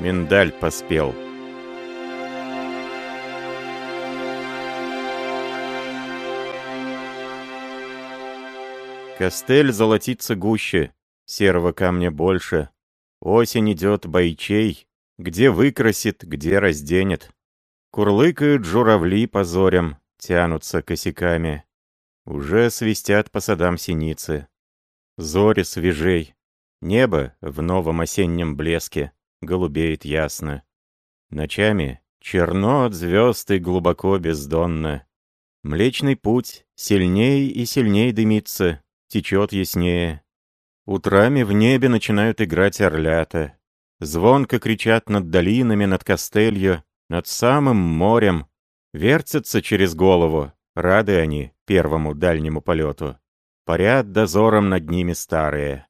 Миндаль поспел. Костель золотится гуще, серого камня больше. Осень идет бойчей, где выкрасит, где разденет. Курлыкают журавли по зорям, тянутся косяками. Уже свистят по садам синицы. Зори свежей. Небо в новом осеннем блеске голубеет ясно. Ночами черно от звезд и глубоко бездонно. Млечный путь сильней и сильней дымится, течет яснее. Утрами в небе начинают играть орлята. Звонко кричат над долинами, над Костелью, над самым морем. Вертятся через голову, рады они первому дальнему полету. Парят дозором над ними старые.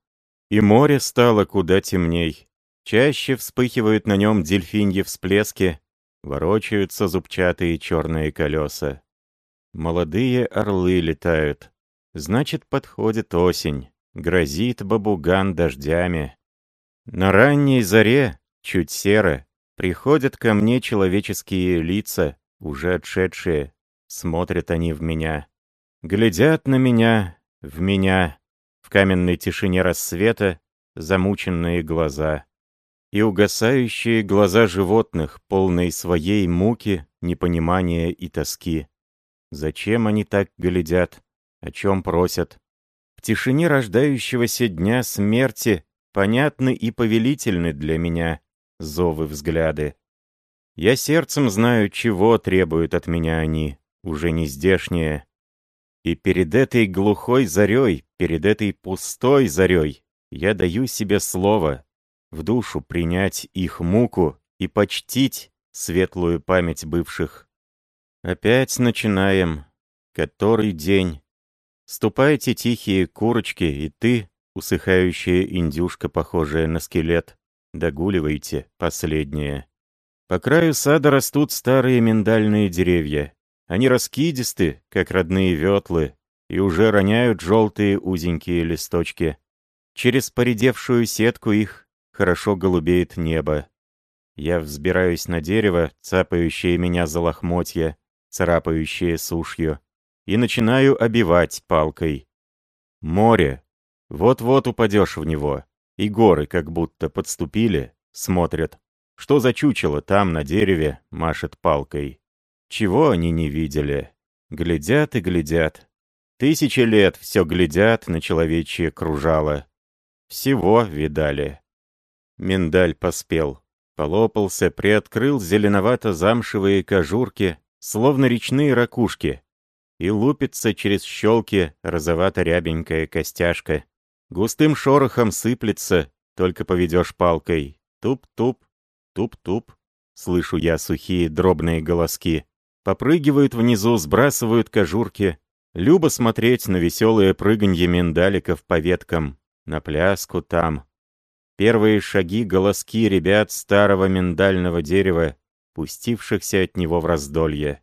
И море стало куда темней. Чаще вспыхивают на нем дельфиньи всплески, ворочаются зубчатые черные колеса. Молодые орлы летают, Значит, подходит осень, грозит бабуган дождями. На ранней заре, чуть серо, приходят ко мне человеческие лица, уже отшедшие. Смотрят они в меня. Глядят на меня, в меня, в каменной тишине рассвета, замученные глаза. И угасающие глаза животных, полные своей муки, непонимания и тоски. Зачем они так глядят? О чем просят? В тишине рождающегося дня смерти понятны и повелительны для меня зовы взгляды. Я сердцем знаю, чего требуют от меня они, уже не здешние. И перед этой глухой зарей, перед этой пустой зарей, я даю себе слово в душу принять их муку и почтить светлую память бывших. Опять начинаем. Который день? Ступайте, тихие курочки, и ты, усыхающая индюшка, похожая на скелет, догуливайте последнее. По краю сада растут старые миндальные деревья. Они раскидисты, как родные ветлы, и уже роняют желтые узенькие листочки. Через поредевшую сетку их хорошо голубеет небо. Я взбираюсь на дерево, цапающее меня за лохмотья, царапающее сушью и начинаю обивать палкой. Море. Вот-вот упадешь в него. И горы как будто подступили, смотрят. Что за чучело там на дереве машет палкой? Чего они не видели? Глядят и глядят. Тысячи лет все глядят на человечье кружало. Всего видали. Миндаль поспел. Полопался, приоткрыл зеленовато-замшевые кожурки, словно речные ракушки, и лупится через щелки розовато-рябенькая костяшка. Густым шорохом сыплется, только поведешь палкой. Туп-туп, туп-туп. Слышу я сухие дробные голоски. Попрыгивают внизу, сбрасывают кожурки. Любо смотреть на веселые прыганье миндаликов по веткам, на пляску там. Первые шаги голоски ребят старого миндального дерева, пустившихся от него в раздолье.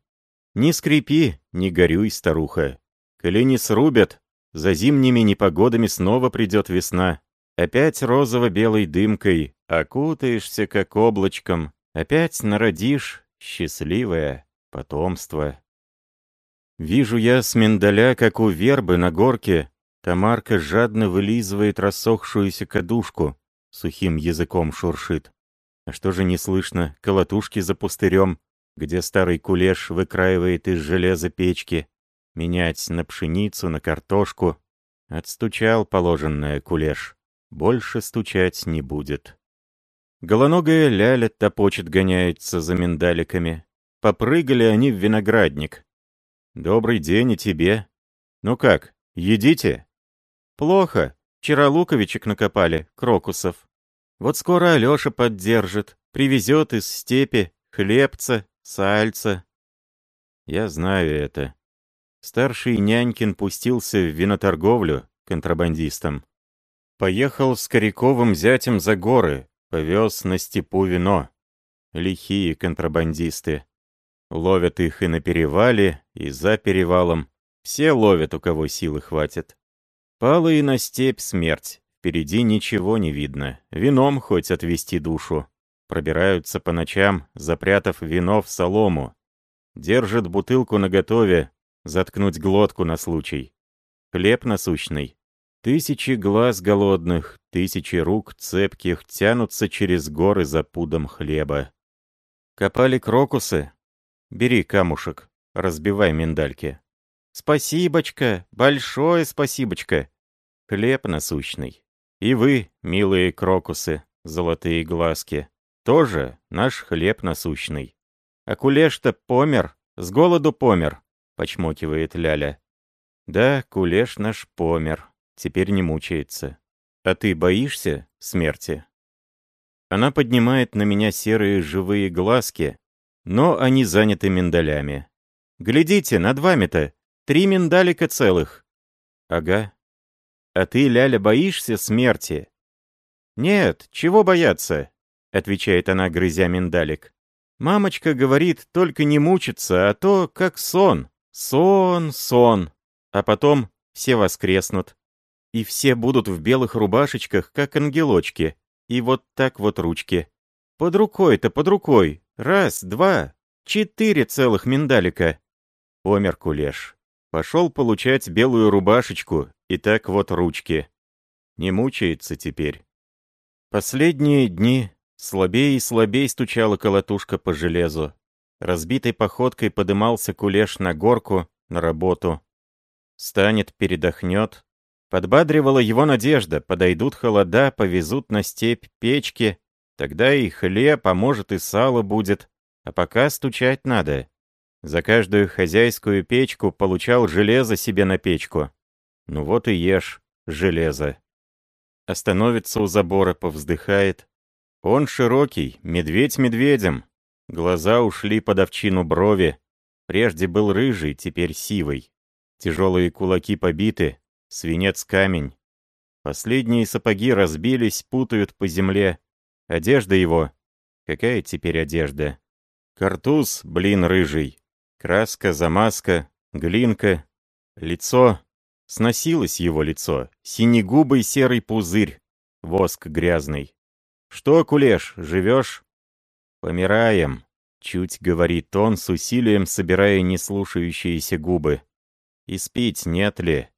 Не скрипи, не горюй, старуха. Коли не срубят, за зимними непогодами снова придет весна. Опять розово-белой дымкой окутаешься, как облачком. Опять народишь счастливое потомство. Вижу я с миндаля, как у вербы на горке, Тамарка жадно вылизывает рассохшуюся кадушку, сухим языком шуршит. А что же не слышно, колотушки за пустырем, где старый кулеш выкраивает из железа печки, менять на пшеницу, на картошку. Отстучал положенное кулеш. Больше стучать не будет. Голоногая ляля топочет гоняется за миндаликами. Попрыгали они в виноградник. «Добрый день и тебе. Ну как, едите?» «Плохо. Вчера луковичек накопали, крокусов. Вот скоро Алёша поддержит, привезет из степи хлебца, Сальца. Я знаю это. Старший нянькин пустился в виноторговлю контрабандистом. Поехал с Коряковым зятем за горы, повез на степу вино. Лихие контрабандисты. Ловят их и на перевале, и за перевалом. Все ловят, у кого силы хватит. Пала и на степь смерть. Впереди ничего не видно. Вином хоть отвести душу. Пробираются по ночам, запрятав вино в солому. Держат бутылку наготове, заткнуть глотку на случай. Хлеб насущный. Тысячи глаз голодных, тысячи рук цепких тянутся через горы за пудом хлеба. Копали крокусы? Бери камушек, разбивай миндальки. Спасибочка, большое спасибочка. Хлеб насущный. И вы, милые крокусы, золотые глазки, тоже наш хлеб насущный. А кулеш-то помер, с голоду помер, почмокивает Ляля. Да, кулеш наш помер, теперь не мучается. А ты боишься смерти? Она поднимает на меня серые живые глазки, но они заняты миндалями. Глядите, над вами-то три миндалика целых. Ага. А ты, Ляля, боишься смерти? Нет, чего бояться, отвечает она, грызя миндалик. Мамочка говорит, только не мучиться, а то как сон. Сон, сон. А потом все воскреснут. И все будут в белых рубашечках, как ангелочки. И вот так вот ручки. Под рукой-то, под рукой. Раз, два, четыре целых миндалика. Помер кулеш. Пошел получать белую рубашечку, и так вот ручки. Не мучается теперь. Последние дни слабее и слабее стучала колотушка по железу. Разбитой походкой подымался кулеш на горку, на работу. Станет, передохнет. Подбадривала его надежда, подойдут холода, повезут на степь печки, тогда и хлеб, а может и сало будет, а пока стучать надо. За каждую хозяйскую печку получал железо себе на печку. Ну вот и ешь железо. Остановится у забора, повздыхает. Он широкий, медведь медведем. Глаза ушли под овчину брови. Прежде был рыжий, теперь сивый. Тяжелые кулаки побиты, свинец камень. Последние сапоги разбились, путают по земле. Одежда его. Какая теперь одежда? Картуз, блин, рыжий. Краска, замазка, глинка. Лицо. Сносилось его лицо. Синегубый серый пузырь. Воск грязный. «Что, кулеш, живешь?» «Помираем», — чуть говорит он, с усилием собирая неслушающиеся губы. «И спить нет ли?»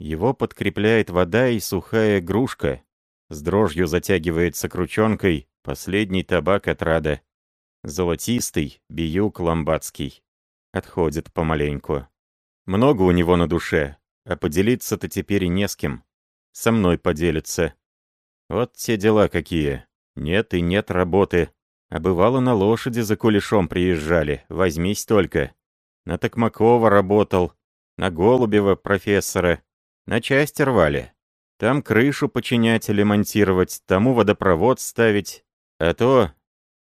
Его подкрепляет вода и сухая грушка. С дрожью затягивается крученкой последний табак от рада. Золотистый, биюк ламбадский. Отходит помаленьку. Много у него на душе, а поделиться-то теперь и не с кем. Со мной поделится. Вот те дела какие. Нет и нет работы. А бывало на лошади за кулешом приезжали, возьмись только. На Токмакова работал, на Голубева профессора, на части рвали. Там крышу починять или монтировать, тому водопровод ставить. А то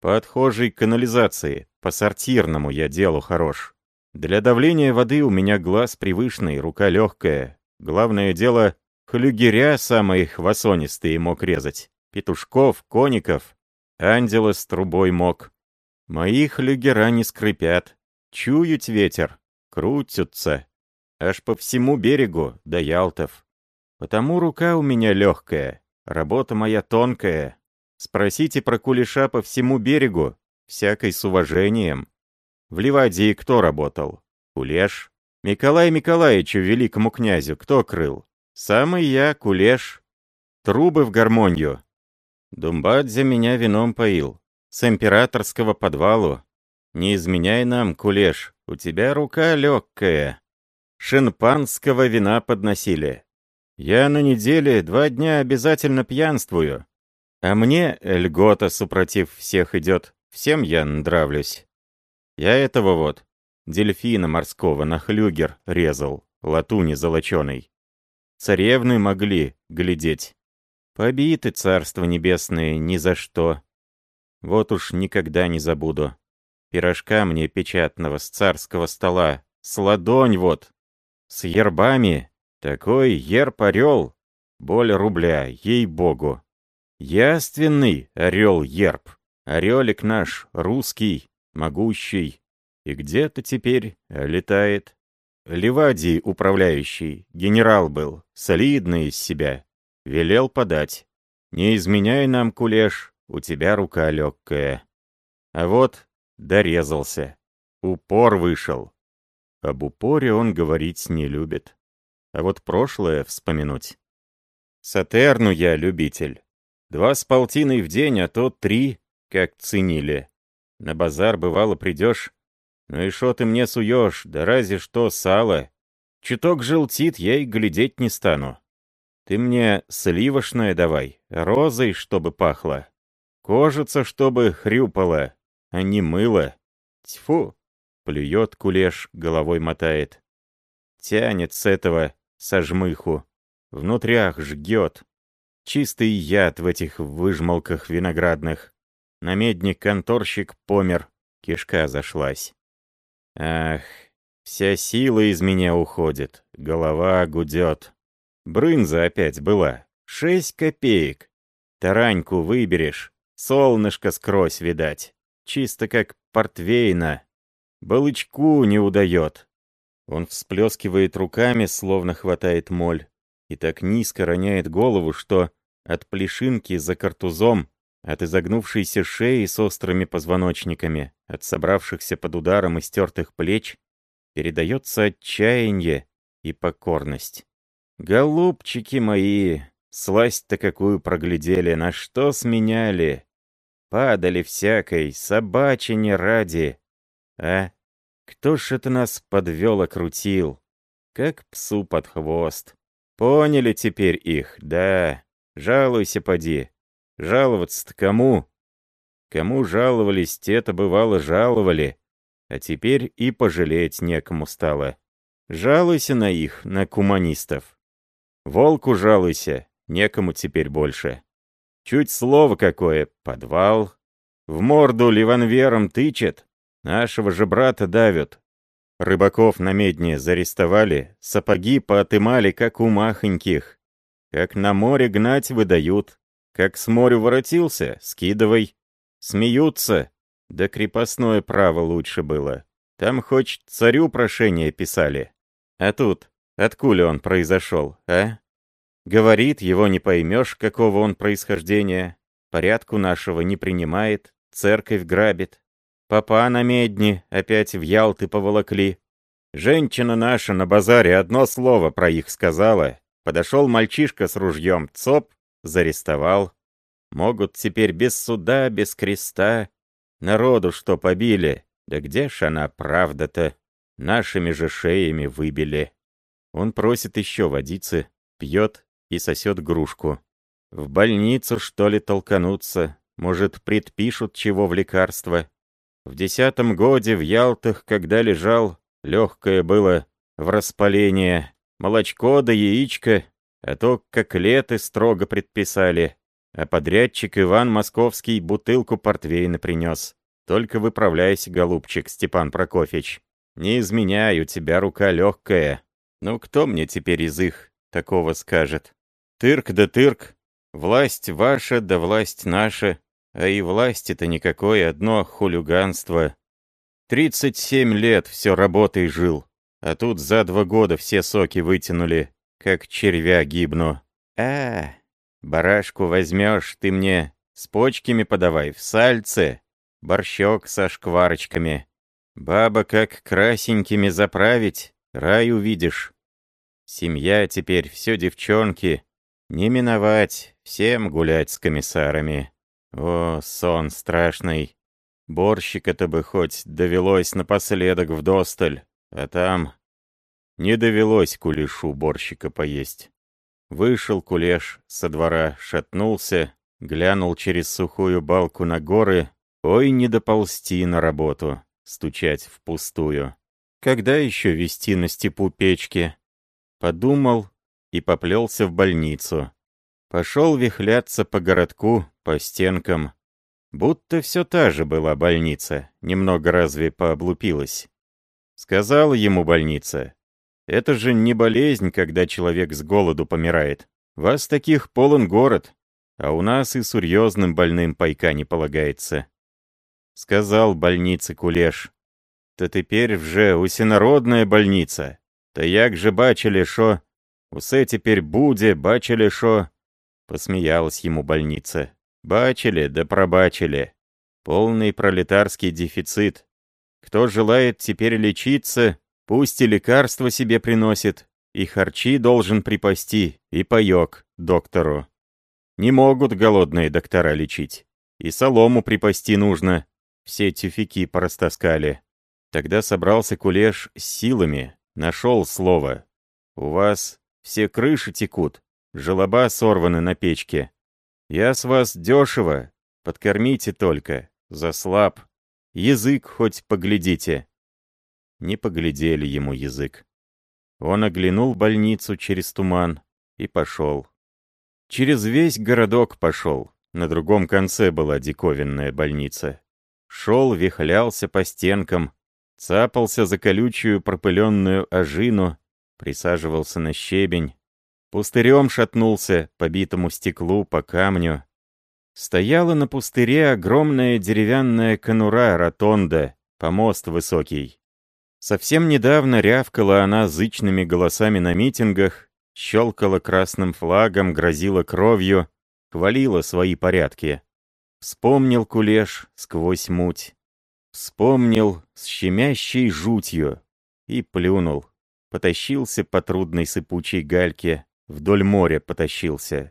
по отхожей канализации, по сортирному я делу хорош. Для давления воды у меня глаз привычный, рука легкая. Главное дело, хлюгеря самые хвасонистые мог резать. Петушков, коников. Ангела с трубой мог. Мои хлюгера не скрипят. Чуют ветер, крутятся. Аж по всему берегу, до Ялтов. Потому рука у меня легкая, работа моя тонкая. Спросите про кулеша по всему берегу, всякой с уважением. В Ливадии кто работал? Кулеш. Николай Николаевичу, великому князю, кто крыл? Самый я, Кулеш. Трубы в гармонию. Думбадзе меня вином поил. С императорского подвалу. Не изменяй нам, Кулеш, у тебя рука легкая. Шинпанского вина подносили. Я на неделе два дня обязательно пьянствую. А мне льгота супротив всех идет. Всем я нравлюсь. Я этого вот, дельфина морского на хлюгер резал, латуни золоченой. Царевны могли глядеть. Побиты царство небесное ни за что. Вот уж никогда не забуду. Пирожка мне печатного с царского стола, с ладонь вот, с ербами. Такой ерб-орел, боль рубля, ей-богу. Яственный орел-ерб, орелик наш, русский, могущий, и где-то теперь летает. Ливадий управляющий, генерал был, солидный из себя, велел подать. Не изменяй нам, кулеш, у тебя рука легкая. А вот дорезался. Упор вышел. Об упоре он говорить не любит. А вот прошлое вспомянуть. Сатерну я любитель. Два с полтиной в день, а то три, как ценили. На базар, бывало, придешь. Ну и шо ты мне суешь, да разве что сало. Чуток желтит, я и глядеть не стану. Ты мне сливошное давай, розой, чтобы пахло. Кожица, чтобы хрюпала, а не мыло. Тьфу! Плюет кулеш, головой мотает. Тянет с этого сожмыху. Внутрях жгет. Чистый яд в этих выжмалках виноградных. Намедник-конторщик помер, кишка зашлась. Ах, вся сила из меня уходит, голова гудет. Брынза опять была. Шесть копеек. Тараньку выберешь, солнышко скрозь видать. Чисто как портвейна. Балычку не удает. Он всплескивает руками, словно хватает моль, и так низко роняет голову, что от плешинки за картузом, от изогнувшейся шеи с острыми позвоночниками, от собравшихся под ударом истертых плеч, передается отчаяние и покорность. Голубчики мои, сласть-то какую проглядели, на что сменяли? Падали всякой, собачьи не ради. А? Кто ж это нас подвел, окрутил? Как псу под хвост. Поняли теперь их, да. Жалуйся, поди. Жаловаться-то кому? Кому жаловались, те-то бывало жаловали. А теперь и пожалеть некому стало. Жалуйся на их, на куманистов. Волку жалуйся, некому теперь больше. Чуть слово какое, подвал. В морду ливанвером тычет, нашего же брата давят. Рыбаков на медне зарестовали, сапоги поотымали, как у махоньких. Как на море гнать выдают, как с моря воротился, скидывай. Смеются, да крепостное право лучше было. Там хоть царю прошение писали. А тут Откуда он произошел, а? Говорит, его не поймешь, какого он происхождения. Порядку нашего не принимает, церковь грабит. Папа на медне опять в Ялты поволокли. Женщина наша на базаре одно слово про их сказала. Подошел мальчишка с ружьем, цоп, зарестовал. Могут теперь без суда, без креста. Народу что побили, да где ж она правда-то? Нашими же шеями выбили. Он просит еще водицы, пьет и сосет грушку. В больницу, что ли, толкануться? Может, предпишут чего в лекарство? В десятом годе в Ялтах, когда лежал, легкое было в распаление. Молочко да яичко, а то коклеты строго предписали. А подрядчик Иван Московский бутылку портвейна принес. Только выправляйся, голубчик Степан Прокофьевич. Не изменяй, у тебя рука легкая. Ну кто мне теперь из их такого скажет? Тырк да тырк. Власть ваша да власть наша. А и власти-то никакой, одно хулиганство. Тридцать семь лет все работой жил. А тут за два года все соки вытянули, как червя гибну. А, барашку возьмешь, ты мне с почками подавай, в сальце. Борщок со шкварочками. Баба как красенькими заправить, рай увидишь. Семья теперь, все девчонки. Не миновать, всем гулять с комиссарами. О, сон страшный. Борщика-то бы хоть довелось напоследок в досталь, а там... Не довелось кулешу борщика поесть. Вышел кулеш со двора, шатнулся, глянул через сухую балку на горы. Ой, не доползти на работу, стучать впустую. Когда еще вести на степу печки? Подумал и поплелся в больницу. Пошел вихляться по городку, по стенкам. Будто все та же была больница, немного разве пооблупилась. Сказала ему больница, это же не болезнь, когда человек с голоду помирает. Вас таких полон город, а у нас и серьезным больным пайка не полагается. Сказал больнице Кулеш. То теперь вже усенародная больница. Та як же бачили, шо? Усе теперь буде, бачили, шо? Посмеялась ему больница. Бачили да пробачили. Полный пролетарский дефицит. Кто желает теперь лечиться, пусть и лекарства себе приносит, и харчи должен припасти, и паёк доктору. Не могут голодные доктора лечить. И солому припасти нужно. Все тюфяки порастаскали. Тогда собрался кулеш с силами, нашел слово. У вас все крыши текут, желоба сорваны на печке. Я с вас дешево, подкормите только, заслаб. Язык хоть поглядите. Не поглядели ему язык. Он оглянул больницу через туман и пошел. Через весь городок пошел. На другом конце была диковинная больница. Шел, вихлялся по стенкам, цапался за колючую пропыленную ожину, присаживался на щебень, пустырем шатнулся по битому стеклу, по камню. Стояла на пустыре огромная деревянная конура ротонда, помост высокий. Совсем недавно рявкала она зычными голосами на митингах, щелкала красным флагом, грозила кровью, хвалила свои порядки. Вспомнил кулеш сквозь муть. Вспомнил с щемящей жутью и плюнул. Потащился по трудной сыпучей гальке, вдоль моря потащился.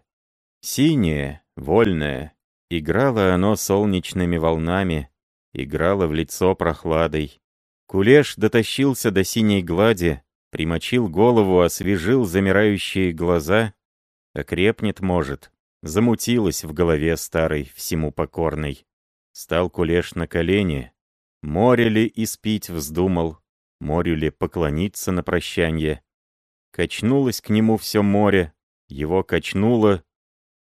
Синее, вольное, играло оно солнечными волнами, играло в лицо прохладой. Кулеш дотащился до синей глади, примочил голову, освежил замирающие глаза. Окрепнет, может, замутилась в голове старой, всему покорной. Стал Кулеш на колени. Море ли испить вздумал, морю ли поклониться на прощанье. Качнулось к нему все море, его качнуло,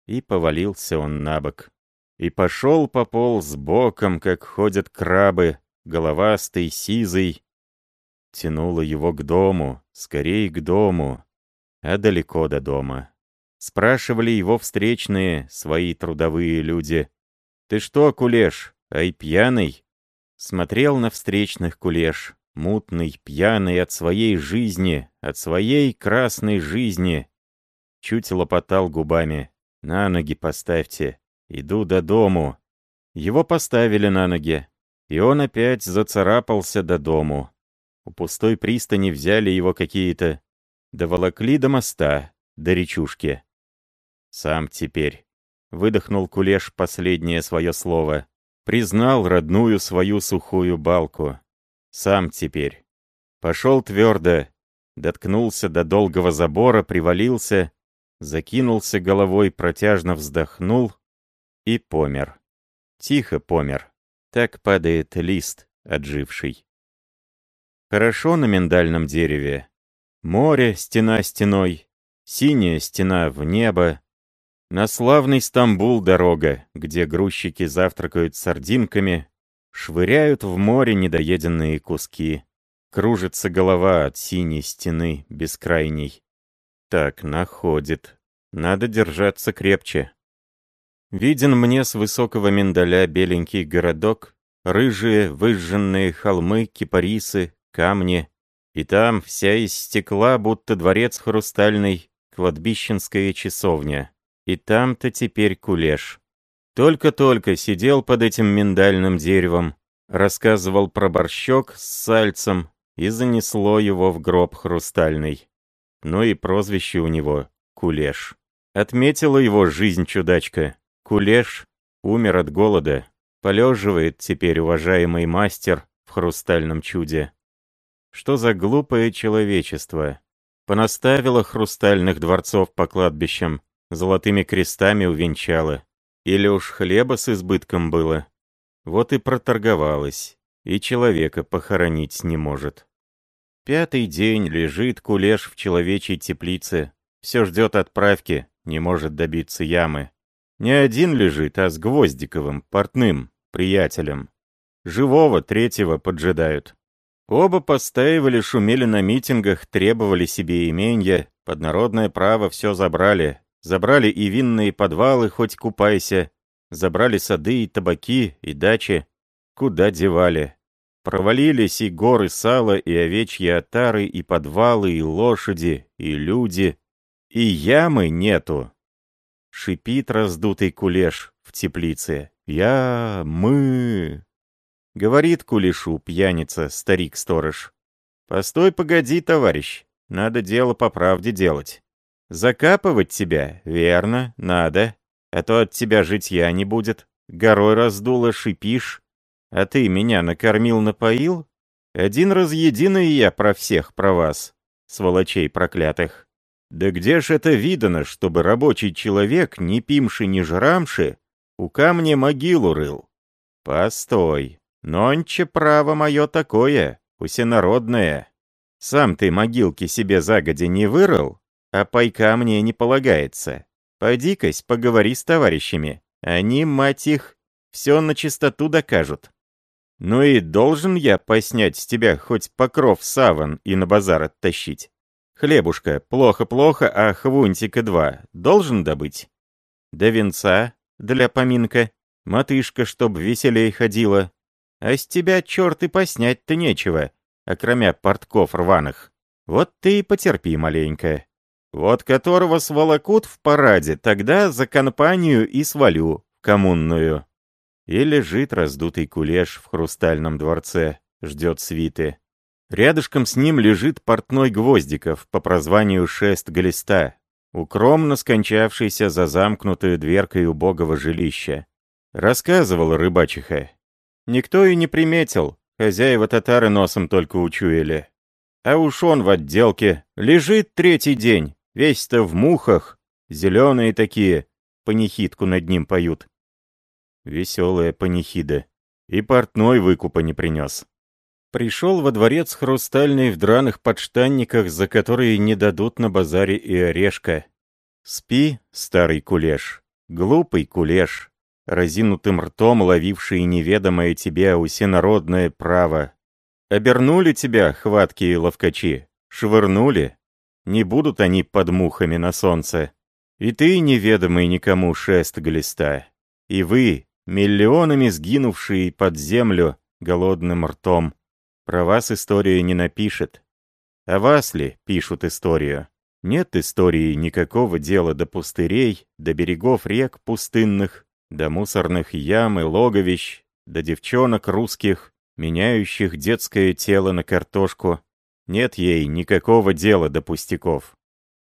и повалился он на бок. И пошел пополз боком, как ходят крабы, головастый, сизый. Тянуло его к дому, скорее к дому, а далеко до дома. Спрашивали его встречные, свои трудовые люди. «Ты что, кулеш, ай пьяный?» Смотрел на встречных кулеш, мутный, пьяный от своей жизни, от своей красной жизни. Чуть лопотал губами. «На ноги поставьте, иду до дому». Его поставили на ноги, и он опять зацарапался до дому. У пустой пристани взяли его какие-то, доволокли до моста, до речушки. Сам теперь. Выдохнул Кулеш последнее свое слово. Признал родную свою сухую балку. Сам теперь. Пошел твердо, доткнулся до долгого забора, привалился, закинулся головой, протяжно вздохнул и помер. Тихо помер. Так падает лист, отживший. Хорошо на миндальном дереве. Море, стена стеной, синяя стена в небо. На славный Стамбул дорога, где грузчики завтракают сардинками, швыряют в море недоеденные куски. Кружится голова от синей стены бескрайней. Так, находит. Надо держаться крепче. Виден мне с высокого миндаля беленький городок, рыжие выжженные холмы, кипарисы, камни. И там вся из стекла, будто дворец хрустальный, кладбищенская часовня. И там-то теперь кулеш. Только-только сидел под этим миндальным деревом, рассказывал про борщок с сальцем и занесло его в гроб хрустальный. Ну и прозвище у него — Кулеш. Отметила его жизнь чудачка. Кулеш умер от голода. Полеживает теперь уважаемый мастер в хрустальном чуде. Что за глупое человечество? Понаставило хрустальных дворцов по кладбищам, золотыми крестами увенчало. Или уж хлеба с избытком было. Вот и проторговалась, и человека похоронить не может. Пятый день лежит кулеш в человечьей теплице, все ждет отправки, не может добиться ямы. Не один лежит, а с Гвоздиковым, портным, приятелем. Живого третьего поджидают. Оба постаивали, шумели на митингах, требовали себе именья, под народное право все забрали. Забрали и винные подвалы, хоть купайся. Забрали сады и табаки, и дачи. Куда девали? Провалились и горы сала, и овечьи отары, и подвалы, и лошади, и люди. И ямы нету. Шипит раздутый кулеш в теплице. Я... мы... Говорит кулешу пьяница, старик-сторож. «Постой, погоди, товарищ. Надо дело по правде делать. Закапывать тебя, верно, надо. А то от тебя житья не будет. Горой раздуло, шипишь. А ты меня накормил-напоил? Один раз единый я про всех, про вас, сволочей проклятых. Да где ж это видано, чтобы рабочий человек, не пимши, не жрамши, у камня могилу рыл? Постой, нонче право мое такое, усенародное. Сам ты могилки себе загоди не вырыл, а пайка мне не полагается. Пойди-кась, поговори с товарищами. Они, мать их, все на чистоту докажут. Ну и должен я поснять с тебя хоть покров саван и на базар оттащить. Хлебушка, плохо-плохо, а хвунтика два должен добыть? До венца, для поминка, матышка, чтоб веселей ходила. А с тебя, черт, и поснять-то нечего, окромя портков рваных. Вот ты и потерпи маленько. Вот которого сволокут в параде, тогда за компанию и свалю, коммунную. И лежит раздутый кулеш в хрустальном дворце, ждет свиты. Рядышком с ним лежит портной Гвоздиков по прозванию Шест Глиста, укромно скончавшийся за замкнутую дверкой убогого жилища. Рассказывал рыбачиха. Никто и не приметил, хозяева татары носом только учуяли. А уж он в отделке, лежит третий день, весь-то в мухах, зеленые такие, панихидку над ним поют. Веселая панихида. И портной выкупа не принес. Пришел во дворец хрустальный в драных подштанниках, за которые не дадут на базаре и орешка. Спи, старый кулеш, глупый кулеш, разинутым ртом ловивший неведомое тебе усенародное право. Обернули тебя, хваткие ловкачи, швырнули. Не будут они под мухами на солнце. И ты, неведомый никому шест глиста. И вы, миллионами сгинувшие под землю голодным ртом. Про вас история не напишет. А вас ли пишут историю? Нет истории никакого дела до пустырей, до берегов рек пустынных, до мусорных ям и логовищ, до девчонок русских, меняющих детское тело на картошку. Нет ей никакого дела до пустяков.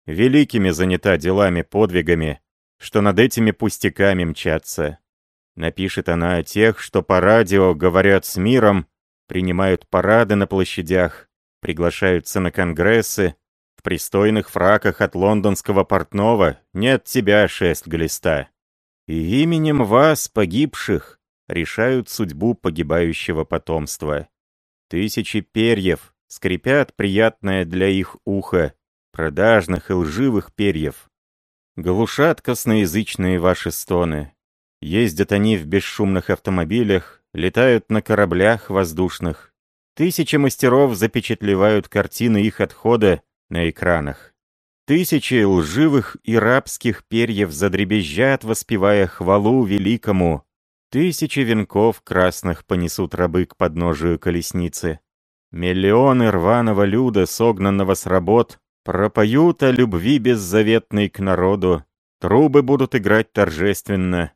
Великими занята делами-подвигами, что над этими пустяками мчатся. Напишет она о тех, что по радио говорят с миром, принимают парады на площадях, приглашаются на конгрессы, в пристойных фраках от лондонского портного нет тебя, шесть глиста. И именем вас, погибших, решают судьбу погибающего потомства. Тысячи перьев скрипят приятное для их уха, продажных и лживых перьев. Глушат косноязычные ваши стоны, Ездят они в бесшумных автомобилях, летают на кораблях воздушных. Тысячи мастеров запечатлевают картины их отхода на экранах. Тысячи лживых и рабских перьев задребезжат, воспевая хвалу великому. Тысячи венков красных понесут рабы к подножию колесницы. Миллионы рваного люда, согнанного с работ, пропоют о любви беззаветной к народу. Трубы будут играть торжественно,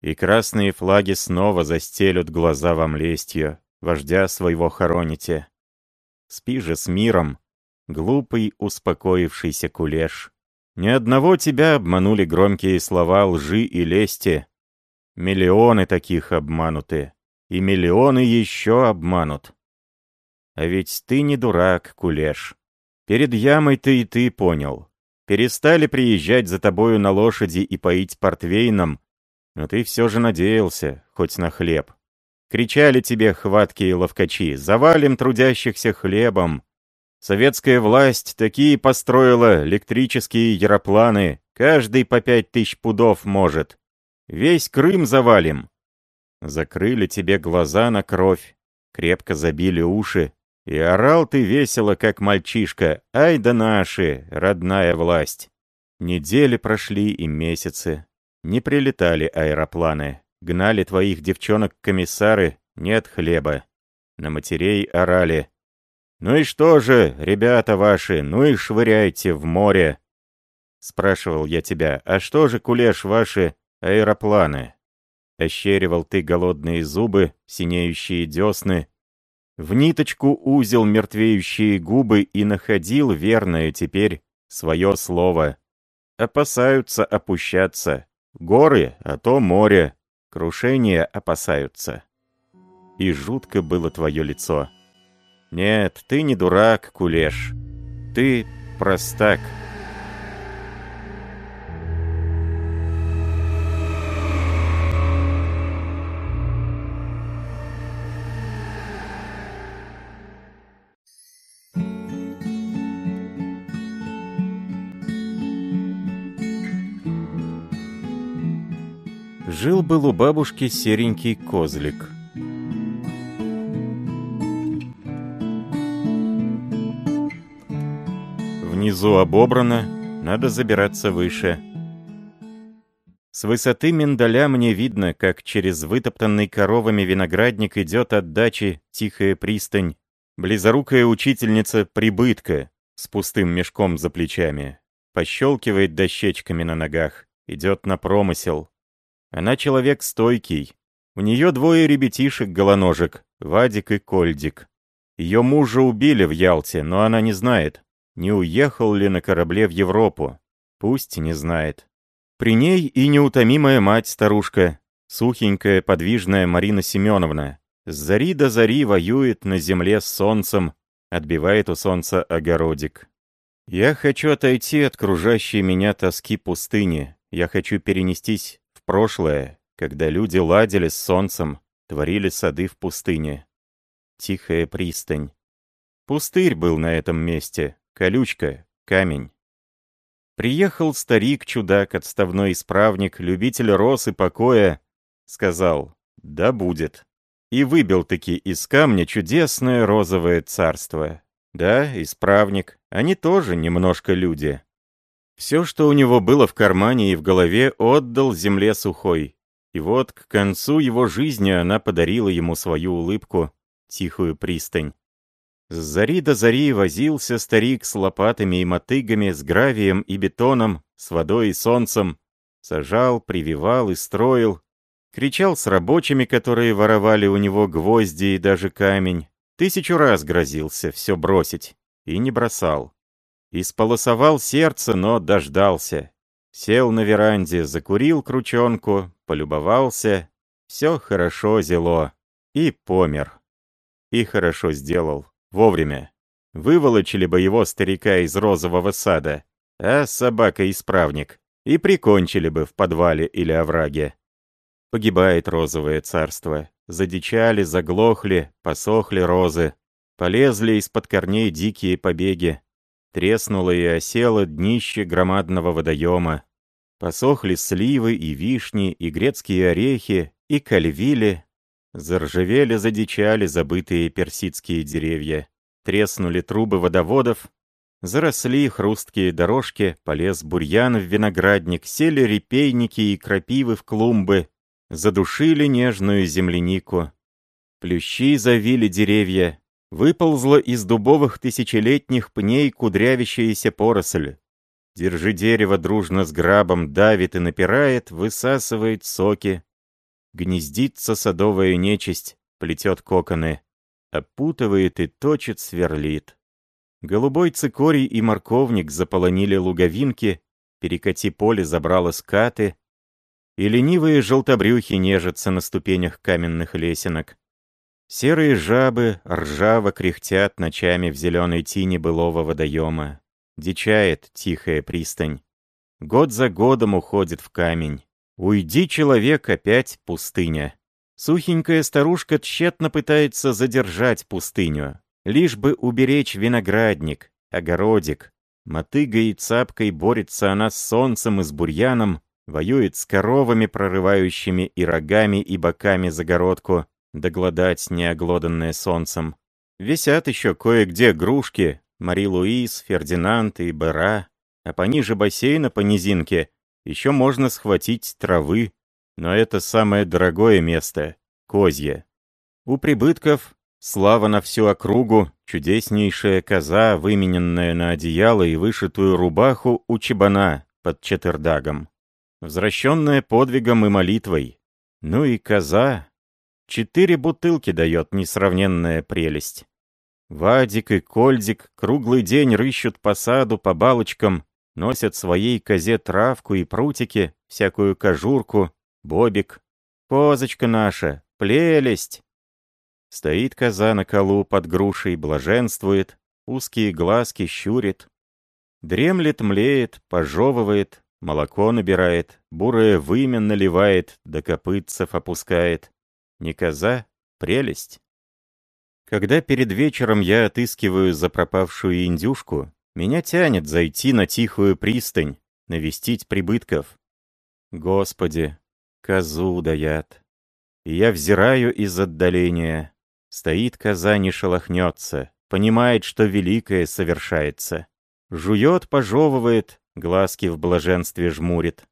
и красные флаги снова застелют глаза вам лестью, вождя своего хороните. Спи же с миром, глупый успокоившийся кулеш. Ни одного тебя обманули громкие слова лжи и лести. Миллионы таких обмануты, и миллионы еще обманут. А ведь ты не дурак, кулеш. Перед ямой ты и ты понял. Перестали приезжать за тобою на лошади и поить портвейном, но ты все же надеялся, хоть на хлеб. Кричали тебе хваткие ловкачи, завалим трудящихся хлебом. Советская власть такие построила электрические яропланы, каждый по пять тысяч пудов может. Весь Крым завалим. Закрыли тебе глаза на кровь, крепко забили уши, и орал ты весело, как мальчишка, «Ай да наши, родная власть!» Недели прошли и месяцы, не прилетали аэропланы, гнали твоих девчонок комиссары, нет хлеба. На матерей орали. «Ну и что же, ребята ваши, ну и швыряйте в море!» Спрашивал я тебя, а что же, кулеш, ваши аэропланы? ощеривал ты голодные зубы, синеющие десны, в ниточку узел мертвеющие губы и находил верное теперь свое слово. Опасаются опущаться. Горы, а то море. Крушения опасаются. И жутко было твое лицо. Нет, ты не дурак, Кулеш. Ты простак. Жил-был у бабушки серенький козлик. Внизу обобрано, надо забираться выше. С высоты миндаля мне видно, как через вытоптанный коровами виноградник идет от дачи тихая пристань, близорукая учительница прибытка с пустым мешком за плечами, пощелкивает дощечками на ногах, идет на промысел. Она человек стойкий. У нее двое ребятишек-голоножек, Вадик и Кольдик. Ее мужа убили в Ялте, но она не знает, не уехал ли на корабле в Европу. Пусть не знает. При ней и неутомимая мать-старушка, сухенькая, подвижная Марина Семеновна. С зари до зари воюет на земле с солнцем, отбивает у солнца огородик. Я хочу отойти от кружащей меня тоски пустыни. Я хочу перенестись прошлое, когда люди ладили с солнцем, творили сады в пустыне. Тихая пристань. Пустырь был на этом месте, колючка, камень. Приехал старик-чудак, отставной исправник, любитель роз и покоя, сказал «Да будет». И выбил-таки из камня чудесное розовое царство. Да, исправник, они тоже немножко люди. Все, что у него было в кармане и в голове, отдал земле сухой. И вот к концу его жизни она подарила ему свою улыбку, тихую пристань. С зари до зари возился старик с лопатами и мотыгами, с гравием и бетоном, с водой и солнцем. Сажал, прививал и строил. Кричал с рабочими, которые воровали у него гвозди и даже камень. Тысячу раз грозился все бросить. И не бросал. Исполосовал сердце, но дождался. Сел на веранде, закурил крученку, полюбовался. Все хорошо зело. И помер. И хорошо сделал. Вовремя. Выволочили бы его старика из розового сада, а собака-исправник. И прикончили бы в подвале или овраге. Погибает розовое царство. Задичали, заглохли, посохли розы. Полезли из-под корней дикие побеги. Треснуло и осело днище громадного водоема. Посохли сливы и вишни, и грецкие орехи, и кальвили. Заржавели, задичали забытые персидские деревья. Треснули трубы водоводов. Заросли хрусткие дорожки, полез бурьян в виноградник, сели репейники и крапивы в клумбы. Задушили нежную землянику. Плющи завили деревья, Выползла из дубовых тысячелетних пней кудрявящаяся поросль. Держи дерево дружно с грабом, давит и напирает, высасывает соки. Гнездится садовая нечисть, плетет коконы. Опутывает и точит, сверлит. Голубой цикорий и морковник заполонили луговинки, перекати поле забрало скаты, и ленивые желтобрюхи нежатся на ступенях каменных лесенок. Серые жабы ржаво кряхтят ночами в зеленой тине былого водоема. Дичает тихая пристань. Год за годом уходит в камень. Уйди, человек, опять пустыня. Сухенькая старушка тщетно пытается задержать пустыню, лишь бы уберечь виноградник, огородик. Мотыгой и цапкой борется она с солнцем и с бурьяном, воюет с коровами, прорывающими и рогами, и боками загородку, доглодать неоглоданное солнцем. Висят еще кое-где грушки, Мари-Луис, Фердинанд и Бера, а пониже бассейна по низинке еще можно схватить травы, но это самое дорогое место — козье. У прибытков слава на всю округу, чудеснейшая коза, вымененная на одеяло и вышитую рубаху у чебана под четырдагом. Возвращенная подвигом и молитвой, Ну и коза. Четыре бутылки дает несравненная прелесть. Вадик и Кольдик круглый день рыщут по саду, по балочкам, носят своей козе травку и прутики, всякую кожурку, бобик. Козочка наша, плелесть! Стоит коза на колу под грушей, блаженствует, узкие глазки щурит. Дремлет, млеет, пожевывает, молоко набирает, бурое вымя наливает, до копытцев опускает. Не коза, прелесть. Когда перед вечером я отыскиваю запропавшую индюшку, меня тянет зайти на тихую пристань, навестить прибытков. Господи, козу даят. Я взираю из отдаления. Стоит коза, не шелохнется, понимает, что великое совершается. Жует, пожевывает, глазки в блаженстве жмурит.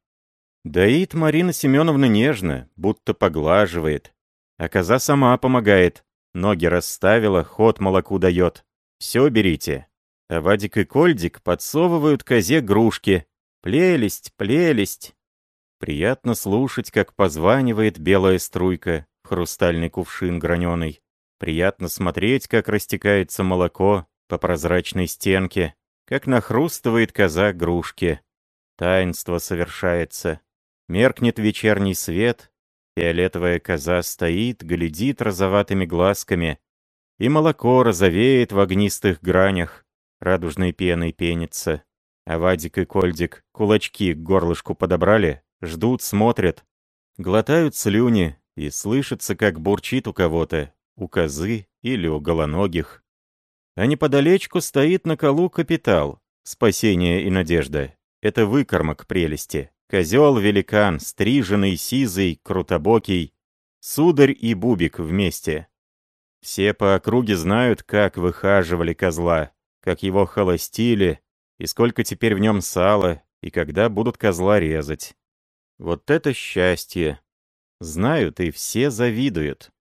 Доит Марина Семеновна нежно, будто поглаживает. А коза сама помогает, ноги расставила, ход молоку дает. Все берите. А Вадик и Кольдик подсовывают козе грушки. Плелесть, плелесть. Приятно слушать, как позванивает белая струйка, хрустальный кувшин граненый. Приятно смотреть, как растекается молоко по прозрачной стенке, как нахрустывает коза грушки. Таинство совершается. Меркнет вечерний свет, фиолетовая коза стоит, глядит розоватыми глазками, и молоко розовеет в огнистых гранях, радужной пеной пенится. А Вадик и Кольдик кулачки к горлышку подобрали, ждут, смотрят, глотают слюни, и слышится, как бурчит у кого-то, у козы или у голоногих. А неподалечку стоит на колу капитал, спасение и надежда. Это выкормок прелести. Козел-великан, стриженный, сизый, крутобокий. Сударь и Бубик вместе. Все по округе знают, как выхаживали козла, как его холостили, и сколько теперь в нем сала, и когда будут козла резать. Вот это счастье! Знают и все завидуют.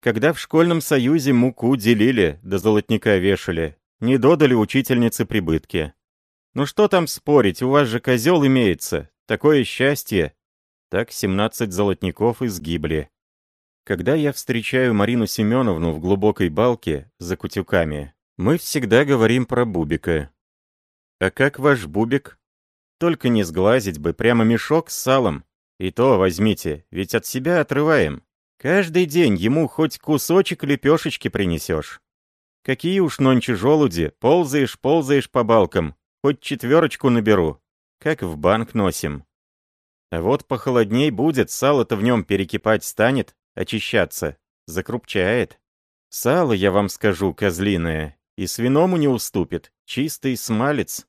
Когда в школьном союзе муку делили, до золотника вешали, не додали учительнице прибытки. Ну что там спорить, у вас же козел имеется, такое счастье. Так 17 золотников изгибли. Когда я встречаю Марину Семеновну в глубокой балке за кутюками, мы всегда говорим про Бубика. А как ваш Бубик? Только не сглазить бы, прямо мешок с салом. И то возьмите, ведь от себя отрываем. Каждый день ему хоть кусочек лепешечки принесешь. Какие уж нонче желуди, ползаешь, ползаешь по балкам, хоть четверочку наберу, как в банк носим. Вот похолодней будет, сало-то в нем перекипать станет, очищаться, закрупчает. Сало, я вам скажу, козлиное, и свиному не уступит, чистый смалец.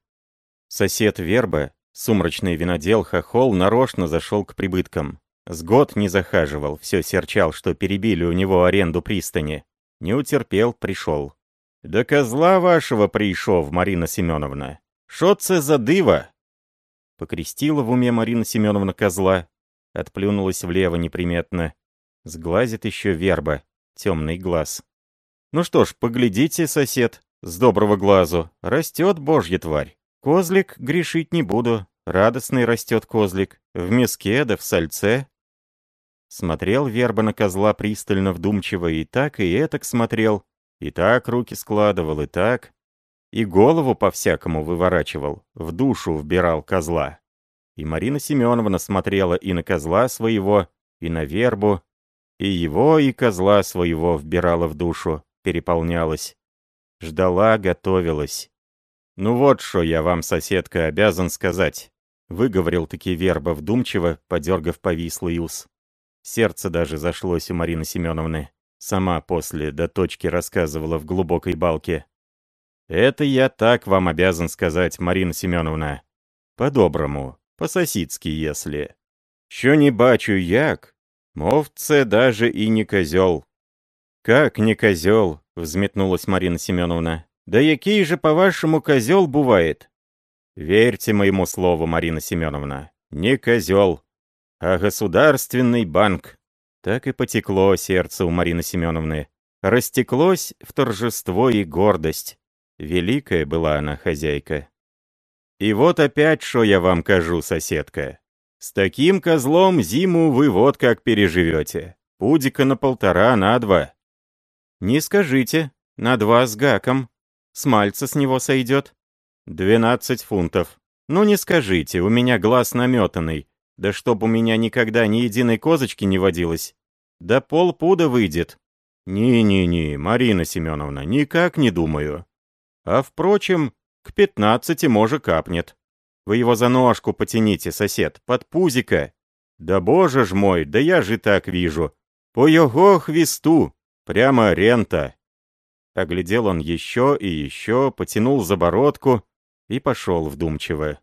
Сосед Верба, сумрачный винодел Хохол, нарочно зашел к прибыткам. С год не захаживал, все серчал, что перебили у него аренду пристани. Не утерпел, пришел. «Да козла вашего пришел, Марина Семеновна! Шо це за дыва?» Покрестила в уме Марина Семеновна козла, отплюнулась влево неприметно. Сглазит еще верба, темный глаз. «Ну что ж, поглядите, сосед, с доброго глазу, растет божья тварь. Козлик грешить не буду, радостный растет козлик, в миске да в сальце, Смотрел верба на козла пристально вдумчиво и так, и этак смотрел, и так руки складывал, и так, и голову по-всякому выворачивал, в душу вбирал козла. И Марина Семеновна смотрела и на козла своего, и на вербу, и его, и козла своего вбирала в душу, переполнялась. Ждала, готовилась. «Ну вот что я вам, соседка, обязан сказать», — выговорил-таки верба вдумчиво, подергав повислый ус. Сердце даже зашлось у Марины Семеновны. Сама после до точки рассказывала в глубокой балке. «Это я так вам обязан сказать, Марина Семеновна. По-доброму, по-сосицки, если. Що не бачу як, мов це даже и не козел». «Как не козел?» — взметнулась Марина Семеновна. «Да який же, по-вашему, козел бывает?» «Верьте моему слову, Марина Семеновна, не козел а государственный банк. Так и потекло сердце у Марины Семеновны. Растеклось в торжество и гордость. Великая была она хозяйка. И вот опять, что я вам кажу, соседка. С таким козлом зиму вы вот как переживете. Пудика на полтора, на два. Не скажите, на два с гаком. Смальца с него сойдет. Двенадцать фунтов. Ну не скажите, у меня глаз наметанный. Да чтоб у меня никогда ни единой козочки не водилось. Да полпуда выйдет. «Не-не-не, Марина Семеновна, никак не думаю. А впрочем, к пятнадцати, може, капнет. Вы его за ножку потяните, сосед, под пузика. Да боже ж мой, да я же так вижу. По его хвисту, прямо рента». Оглядел он еще и еще, потянул за бородку и пошел вдумчиво.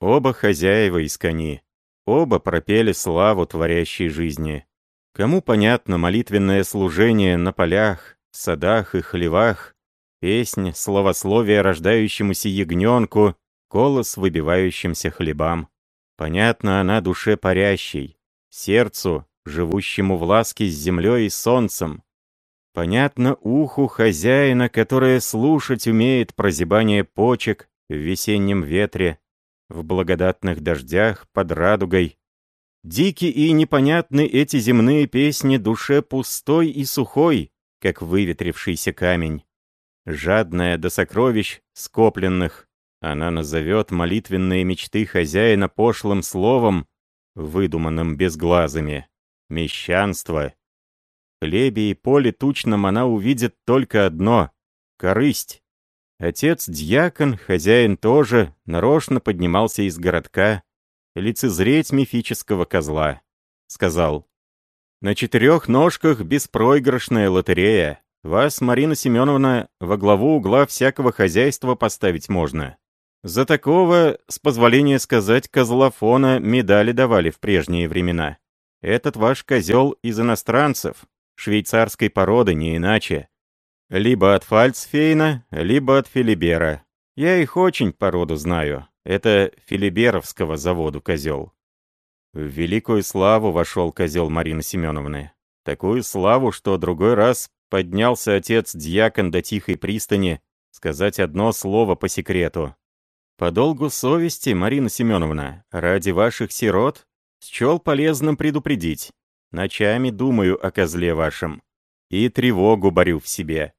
Оба хозяева из кони, оба пропели славу творящей жизни. Кому понятно молитвенное служение на полях, садах и хлевах, песнь, словословие рождающемуся ягненку, голос выбивающимся хлебам. Понятно она душе парящей, сердцу, живущему в ласке с землей и солнцем. Понятно уху хозяина, которое слушать умеет прозябание почек в весеннем ветре, в благодатных дождях под радугой, Дики и непонятны эти земные песни душе пустой и сухой, как выветрившийся камень. Жадная до сокровищ, скопленных, она назовет молитвенные мечты хозяина пошлым словом, выдуманным безглазыми. Мещанство. Хлебе и поле тучном она увидит только одно — корысть. Отец-дьякон, хозяин тоже, нарочно поднимался из городка, лицезреть мифического козла. Сказал, «На четырех ножках беспроигрышная лотерея. Вас, Марина Семеновна, во главу угла всякого хозяйства поставить можно. За такого, с позволения сказать, козлофона медали давали в прежние времена. Этот ваш козел из иностранцев, швейцарской породы, не иначе. Либо от Фальцфейна, либо от Филибера. Я их очень породу знаю. Это Филиберовского заводу козел. В великую славу вошел козел Марины Семеновны. Такую славу, что другой раз поднялся отец-дьякон до тихой пристани сказать одно слово по секрету. По долгу совести, Марина Семеновна, ради ваших сирот, счел полезным предупредить. Ночами думаю о козле вашем. И тревогу борю в себе.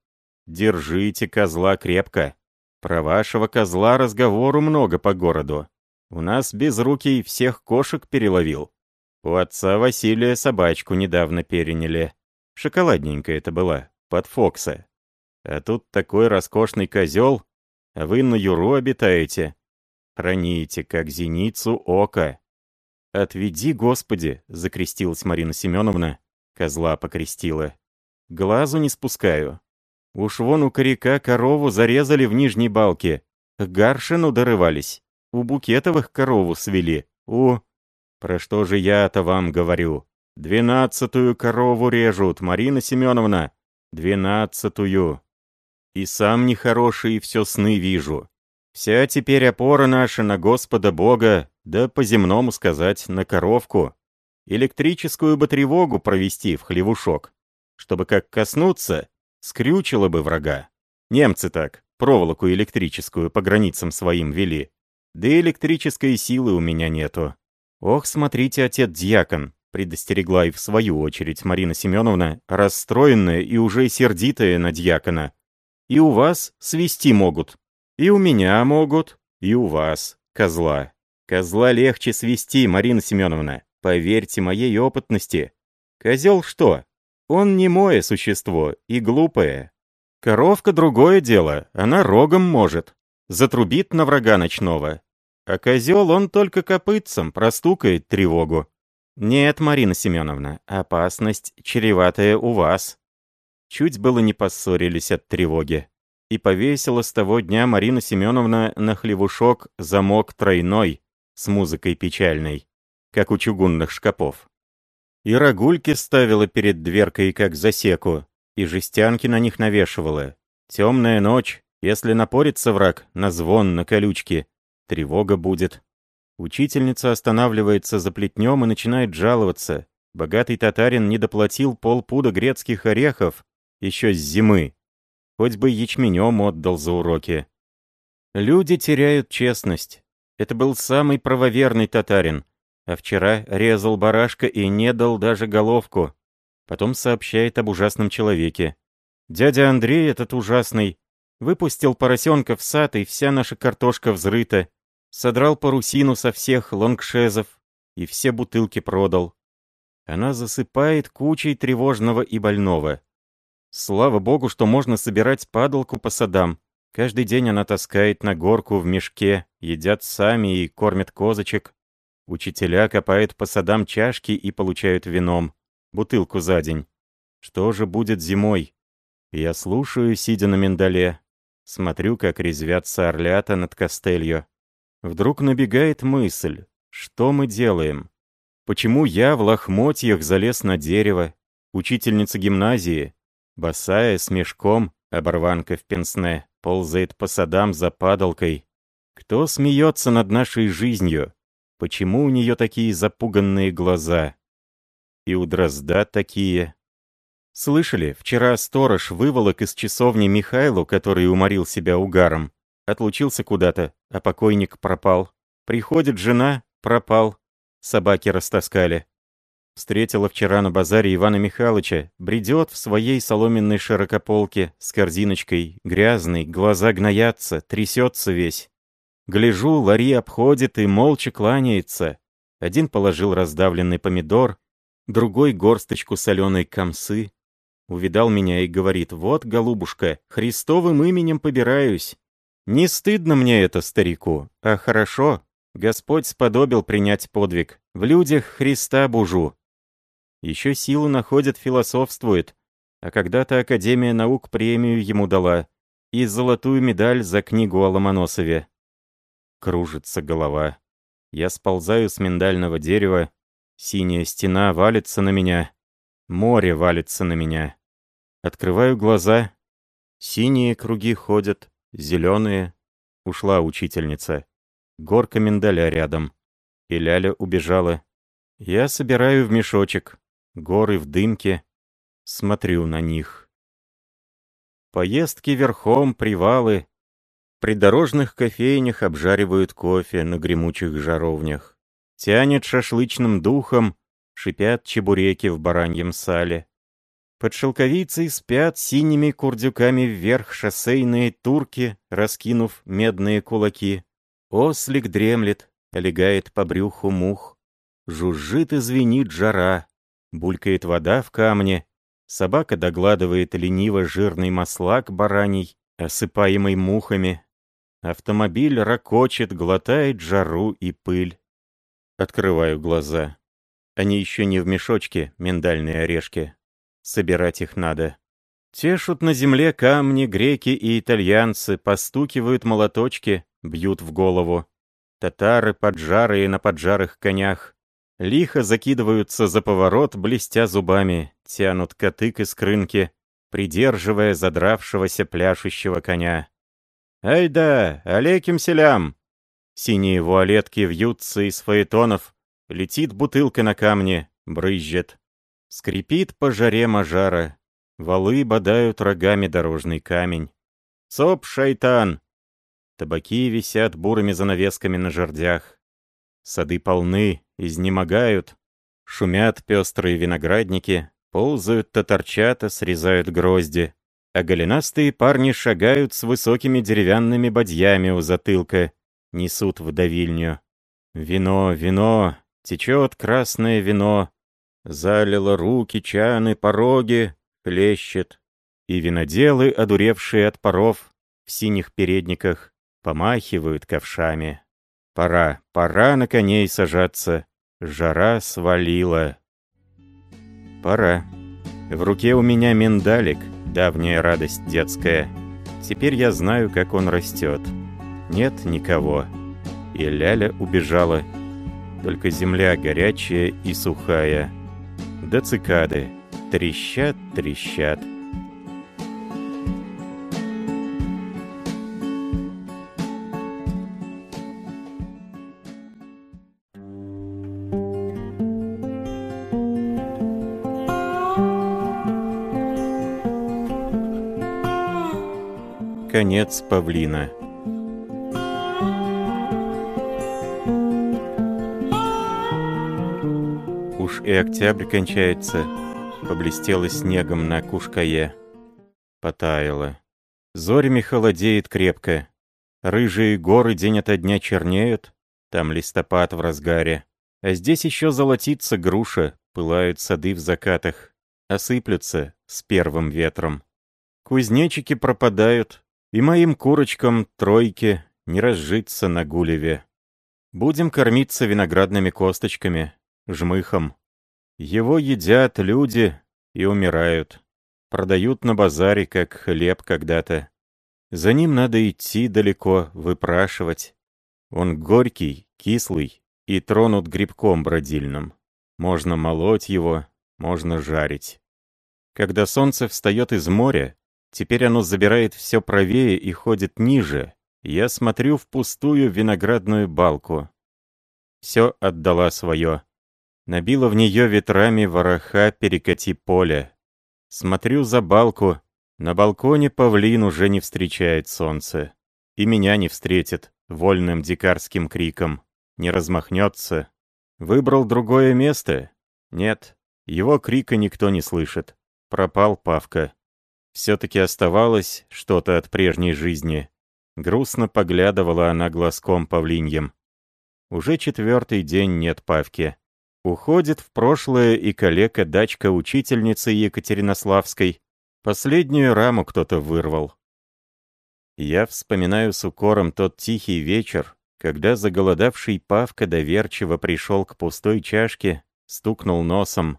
Держите козла крепко. Про вашего козла разговору много по городу. У нас безрукий всех кошек переловил. У отца Василия собачку недавно переняли. Шоколадненькая это была, под Фокса. А тут такой роскошный козел, а вы на юру обитаете. Храните, как зеницу ока. «Отведи, Господи!» — закрестилась Марина Семеновна. Козла покрестила. «Глазу не спускаю. Уж вон у коряка корову зарезали в нижней балке. К гаршину дорывались. У Букетовых корову свели. У... Про что же я-то вам говорю? Двенадцатую корову режут, Марина Семеновна. Двенадцатую. И сам нехороший все сны вижу. Вся теперь опора наша на Господа Бога, да по-земному сказать, на коровку. Электрическую бы тревогу провести в хлевушок, чтобы как коснуться, Скрючило бы врага. Немцы так, проволоку электрическую по границам своим вели. Да электрической силы у меня нету. Ох, смотрите, отец-дьякон, предостерегла и в свою очередь Марина Семеновна, расстроенная и уже сердитая на дьякона. И у вас свести могут. И у меня могут. И у вас, козла. Козла легче свести, Марина Семеновна. Поверьте моей опытности. Козел что? Он не мое существо и глупое. Коровка другое дело, она рогом может. Затрубит на врага ночного. А козел он только копытцем простукает тревогу. Нет, Марина Семеновна, опасность чреватая у вас. Чуть было не поссорились от тревоги. И повесила с того дня Марина Семеновна на хлевушок замок тройной с музыкой печальной, как у чугунных шкапов. И рогульки ставила перед дверкой, как засеку, и жестянки на них навешивала. Темная ночь, если напорится враг на звон, на колючки, тревога будет. Учительница останавливается за плетнем и начинает жаловаться. Богатый татарин не доплатил полпуда грецких орехов еще с зимы. Хоть бы ячменем отдал за уроки. Люди теряют честность. Это был самый правоверный татарин. а вчера резал барашка и не дал даже головку. Потом сообщает об ужасном человеке. Дядя Андрей этот ужасный. Выпустил поросенка в сад, и вся наша картошка взрыта. Содрал парусину со всех лонгшезов и все бутылки продал. Она засыпает кучей тревожного и больного. Слава богу, что можно собирать падалку по садам. Каждый день она таскает на горку в мешке, едят сами и кормят козочек. Учителя копают по садам чашки и получают вином. Бутылку за день. Что же будет зимой? Я слушаю, сидя на миндале. Смотрю, как резвятся орлята над костелью. Вдруг набегает мысль. Что мы делаем? Почему я в лохмотьях залез на дерево? Учительница гимназии, босая, с мешком, оборванка в пенсне, ползает по садам за падалкой. Кто смеется над нашей жизнью? Почему у нее такие запуганные глаза? И у дрозда такие. Слышали, вчера сторож выволок из часовни Михайлу, который уморил себя угаром. Отлучился куда-то, а покойник пропал. Приходит жена, пропал. Собаки растаскали. Встретила вчера на базаре Ивана Михайловича, бредет в своей соломенной широкополке с корзиночкой, грязный, глаза гноятся, трясется весь. Гляжу, Лари обходит и молча кланяется. Один положил раздавленный помидор, другой горсточку соленой комсы. Увидал меня и говорит, вот, голубушка, Христовым именем побираюсь. Не стыдно мне это, старику, а хорошо. Господь сподобил принять подвиг. В людях Христа бужу. Еще силу находит, философствует. А когда-то Академия наук премию ему дала. И золотую медаль за книгу о Ломоносове. Кружится голова. Я сползаю с миндального дерева. Синяя стена валится на меня. Море валится на меня. Открываю глаза. Синие круги ходят, зеленые. Ушла учительница. Горка миндаля рядом. И Ляля убежала. Я собираю в мешочек. Горы в дымке. Смотрю на них. Поездки верхом, привалы, при дорожных кофейнях обжаривают кофе на гремучих жаровнях. Тянет шашлычным духом, шипят чебуреки в бараньем сале. Под шелковицей спят синими курдюками вверх шоссейные турки, раскинув медные кулаки. Ослик дремлет, олегает по брюху мух. Жужжит и звенит жара, булькает вода в камне. Собака догладывает лениво жирный маслак бараний, осыпаемый мухами. Автомобиль ракочет, глотает жару и пыль. Открываю глаза. Они еще не в мешочке, миндальные орешки. Собирать их надо. Тешут на земле камни греки и итальянцы, постукивают молоточки, бьют в голову. Татары, поджарые на поджарых конях. Лихо закидываются за поворот, блестя зубами, тянут котык из крынки, придерживая задравшегося пляшущего коня. «Ай да, алейким селям!» Синие вуалетки вьются из фаэтонов, летит бутылка на камне, брызжет. Скрипит по жаре мажара, валы бодают рогами дорожный камень. «Соп, шайтан!» Табаки висят бурыми занавесками на жердях. Сады полны, изнемогают. Шумят пестрые виноградники, ползают татарчата, срезают грозди а голенастые парни шагают с высокими деревянными бадьями у затылка, несут в давильню. Вино, вино, течет красное вино, залило руки, чаны, пороги, плещет. И виноделы, одуревшие от паров, в синих передниках, помахивают ковшами. Пора, пора на коней сажаться, жара свалила. Пора. В руке у меня миндалик — давняя радость детская. Теперь я знаю, как он растет. Нет никого. И Ляля убежала. Только земля горячая и сухая. Да цикады трещат, трещат. Конец павлина. И октябрь кончается. Поблестело снегом на Кушкае. Потаяло. Зорями холодеет крепко. Рыжие горы день ото дня чернеют. Там листопад в разгаре. А здесь еще золотится груша, пылают сады в закатах. Осыплются с первым ветром. Кузнечики пропадают, и моим курочкам тройки не разжиться на Гулеве. Будем кормиться виноградными косточками, жмыхом. Его едят люди и умирают. Продают на базаре, как хлеб когда-то. За ним надо идти далеко, выпрашивать. Он горький, кислый и тронут грибком бродильным. Можно молоть его, можно жарить. Когда солнце встает из моря, теперь оно забирает все правее и ходит ниже, я смотрю в пустую виноградную балку. Все отдала свое. Набила в нее ветрами вороха перекати поля. Смотрю за балку. На балконе павлин уже не встречает солнце. И меня не встретит вольным дикарским криком. Не размахнется. Выбрал другое место? Нет, его крика никто не слышит. Пропал Павка. Все-таки оставалось что-то от прежней жизни. Грустно поглядывала она глазком павлиньем. Уже четвертый день нет Павки. Уходит в прошлое и калека-дачка учительницы Екатеринославской. Последнюю раму кто-то вырвал. Я вспоминаю с укором тот тихий вечер, когда заголодавший Павка доверчиво пришел к пустой чашке, стукнул носом.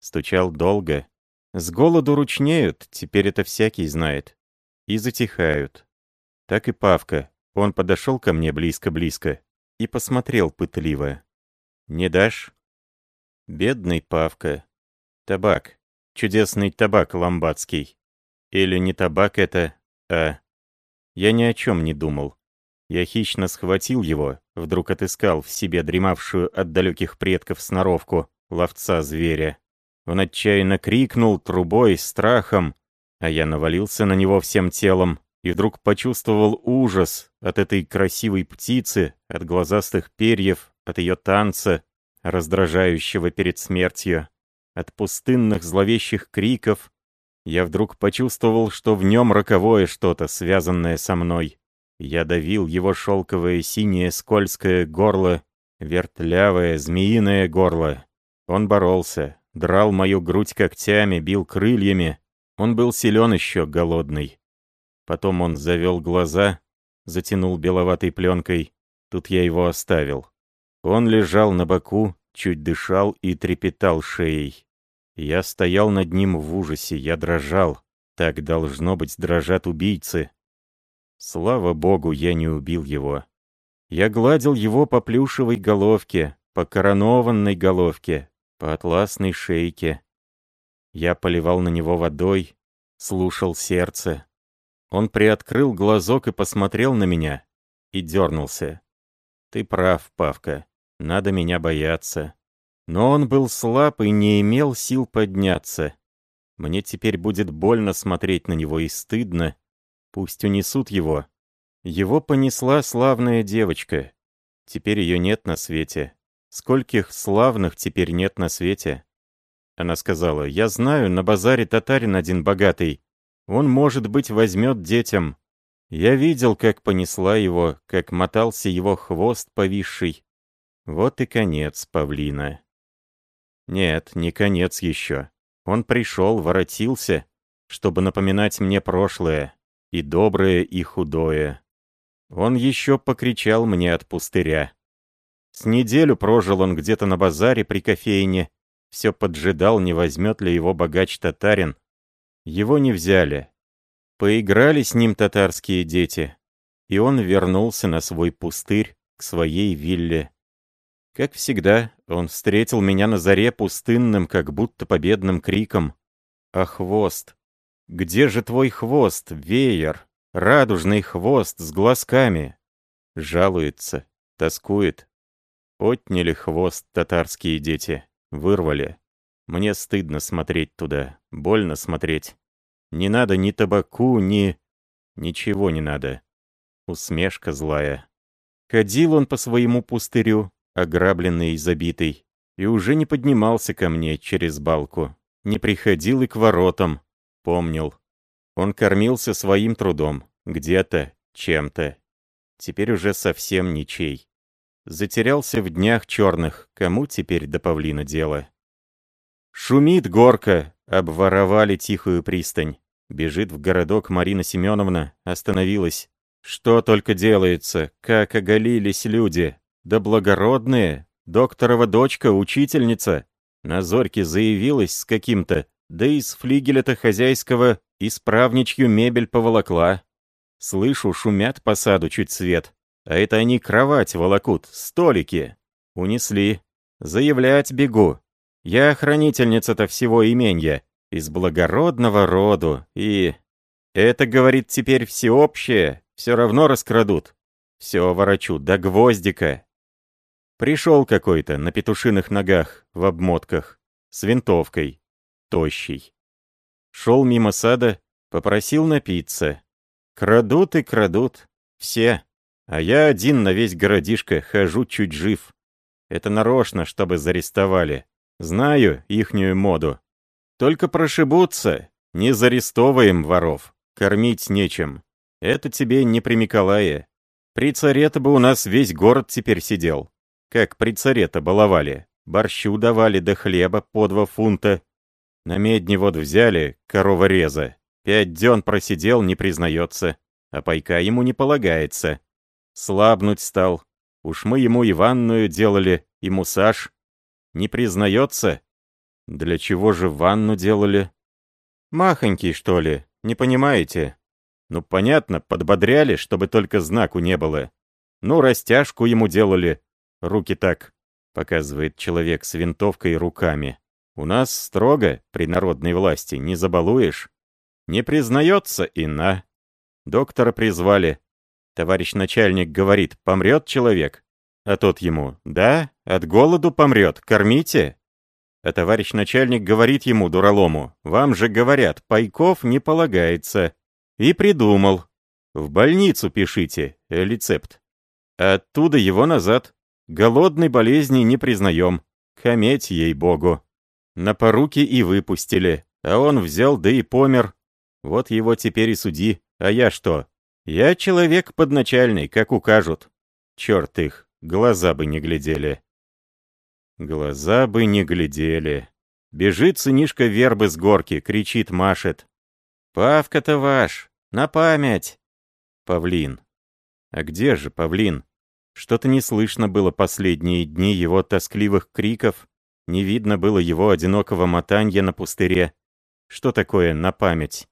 Стучал долго. С голоду ручнеют, теперь это всякий знает. И затихают. Так и Павка. Он подошел ко мне близко-близко и посмотрел пытливо. «Не дашь?» Бедный Павка. Табак. Чудесный табак ламбадский. Или не табак это, а... Я ни о чем не думал. Я хищно схватил его, вдруг отыскал в себе дремавшую от далеких предков сноровку ловца зверя. Он отчаянно крикнул трубой, страхом, а я навалился на него всем телом и вдруг почувствовал ужас от этой красивой птицы, от глазастых перьев, от ее танца, раздражающего перед смертью, от пустынных зловещих криков, я вдруг почувствовал, что в нем роковое что-то, связанное со мной. Я давил его шелковое синее скользкое горло, вертлявое змеиное горло. Он боролся, драл мою грудь когтями, бил крыльями. Он был силен еще, голодный. Потом он завел глаза, затянул беловатой пленкой. Тут я его оставил. Он лежал на боку, чуть дышал и трепетал шеей. Я стоял над ним в ужасе, я дрожал. Так, должно быть, дрожат убийцы. Слава богу, я не убил его. Я гладил его по плюшевой головке, по коронованной головке, по атласной шейке. Я поливал на него водой, слушал сердце. Он приоткрыл глазок и посмотрел на меня и дернулся. «Ты прав, Павка. Надо меня бояться. Но он был слаб и не имел сил подняться. Мне теперь будет больно смотреть на него и стыдно. Пусть унесут его. Его понесла славная девочка. Теперь ее нет на свете. Скольких славных теперь нет на свете? Она сказала, я знаю, на базаре татарин один богатый. Он, может быть, возьмет детям. Я видел, как понесла его, как мотался его хвост повисший. Вот и конец павлина. Нет, не конец еще. Он пришел, воротился, чтобы напоминать мне прошлое, и доброе, и худое. Он еще покричал мне от пустыря. С неделю прожил он где-то на базаре при кофейне, все поджидал, не возьмет ли его богач-татарин. Его не взяли. Поиграли с ним татарские дети, и он вернулся на свой пустырь, к своей вилле как всегда, он встретил меня на заре пустынным, как будто победным криком. «А хвост? Где же твой хвост, веер? Радужный хвост с глазками?» Жалуется, тоскует. Отняли хвост татарские дети, вырвали. Мне стыдно смотреть туда, больно смотреть. Не надо ни табаку, ни... Ничего не надо. Усмешка злая. Ходил он по своему пустырю, ограбленный и забитый. и уже не поднимался ко мне через балку, не приходил и к воротам, помнил. Он кормился своим трудом, где-то, чем-то. Теперь уже совсем ничей. Затерялся в днях черных, кому теперь до павлина дело? Шумит горка, обворовали тихую пристань. Бежит в городок Марина Семеновна, остановилась. Что только делается, как оголились люди. Да благородные, докторова дочка, учительница. На зорьке заявилась с каким-то, да из флигеля-то хозяйского исправничью мебель поволокла. Слышу, шумят по саду чуть свет. А это они кровать волокут, столики. Унесли. Заявлять бегу. Я хранительница-то всего именья. Из благородного роду. И... Это, говорит, теперь всеобщее. Все равно раскрадут. Все ворочу, до гвоздика. Пришел какой-то на петушиных ногах, в обмотках, с винтовкой, тощий. Шел мимо сада, попросил напиться. Крадут и крадут. Все. А я один на весь городишко хожу чуть жив. Это нарочно, чтобы зарестовали. Знаю ихнюю моду. Только прошибутся, не зарестовываем воров. Кормить нечем. Это тебе не при Миколае. При царе-то бы у нас весь город теперь сидел. Как при царе-то баловали. Борщу давали до хлеба по два фунта. На медне вот взяли корова реза. Пять дён просидел, не признается. А пайка ему не полагается. Слабнуть стал. Уж мы ему и ванную делали, и мусаж. Не признается? Для чего же ванну делали? Махонький, что ли? Не понимаете? Ну, понятно, подбодряли, чтобы только знаку не было. Ну, растяжку ему делали. Руки так, показывает человек с винтовкой руками. У нас строго, при народной власти, не забалуешь. Не признается и на. Доктора призвали. Товарищ начальник говорит, помрет человек. А тот ему, да, от голоду помрет, кормите. А товарищ начальник говорит ему, дуралому, вам же говорят, пайков не полагается. И придумал. В больницу пишите, рецепт. оттуда его назад. Голодной болезни не признаем. Хаметь ей-богу. На поруки и выпустили. А он взял, да и помер. Вот его теперь и суди. А я что? Я человек подначальный, как укажут. Черт их, глаза бы не глядели. Глаза бы не глядели. Бежит сынишка вербы с горки, кричит, машет. «Павка-то ваш! На память!» Павлин. А где же Павлин? Что-то не слышно было последние дни его тоскливых криков, не видно было его одинокого мотанья на пустыре. Что такое «на память»?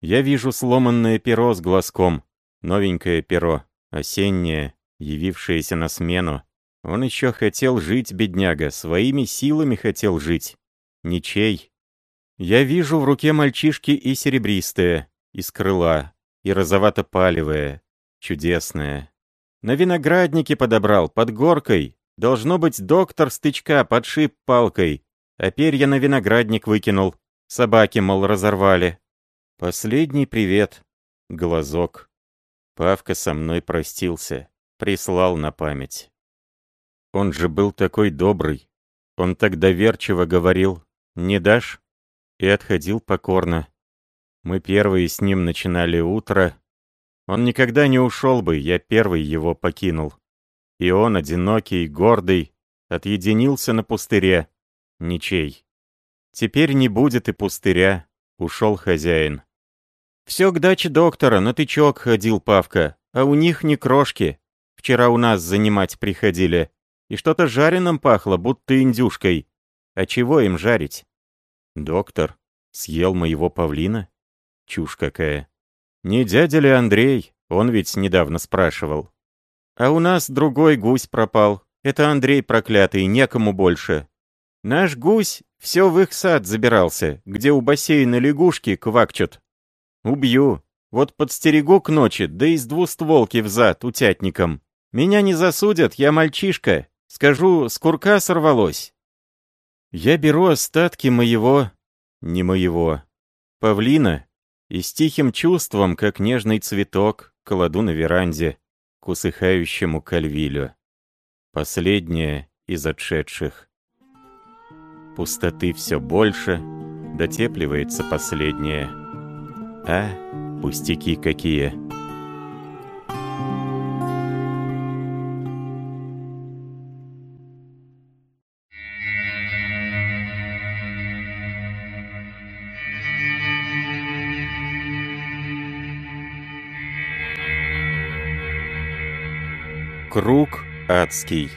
Я вижу сломанное перо с глазком, новенькое перо, осеннее, явившееся на смену. Он еще хотел жить, бедняга, своими силами хотел жить. Ничей. Я вижу в руке мальчишки и серебристое, из крыла, и розовато-палевое, чудесное. На винограднике подобрал, под горкой. Должно быть, доктор стычка подшиб палкой, а перья на виноградник выкинул. Собаки, мол, разорвали. Последний привет. Глазок. Павка со мной простился, прислал на память. Он же был такой добрый. Он так доверчиво говорил «Не дашь?» и отходил покорно. Мы первые с ним начинали утро. Он никогда не ушел бы, я первый его покинул. И он, одинокий, гордый, отъединился на пустыре. Ничей. Теперь не будет и пустыря, ушел хозяин. Все к даче доктора, на тычок ходил Павка, а у них ни крошки. Вчера у нас занимать приходили. И что-то жареным пахло, будто индюшкой. А чего им жарить? Доктор съел моего павлина? Чушь какая. Не дядя ли Андрей? Он ведь недавно спрашивал. А у нас другой гусь пропал. Это Андрей проклятый, некому больше. Наш гусь все в их сад забирался, где у бассейна лягушки квакчут. Убью. Вот подстерегу к ночи, да из двустволки взад, утятником. Меня не засудят, я мальчишка. Скажу, с курка сорвалось. Я беру остатки моего... не моего. Павлина и с тихим чувством, как нежный цветок, кладу на веранде к усыхающему кальвилю. Последнее из отшедших. Пустоты все больше, дотепливается последнее. А, пустяки какие. Круг адский.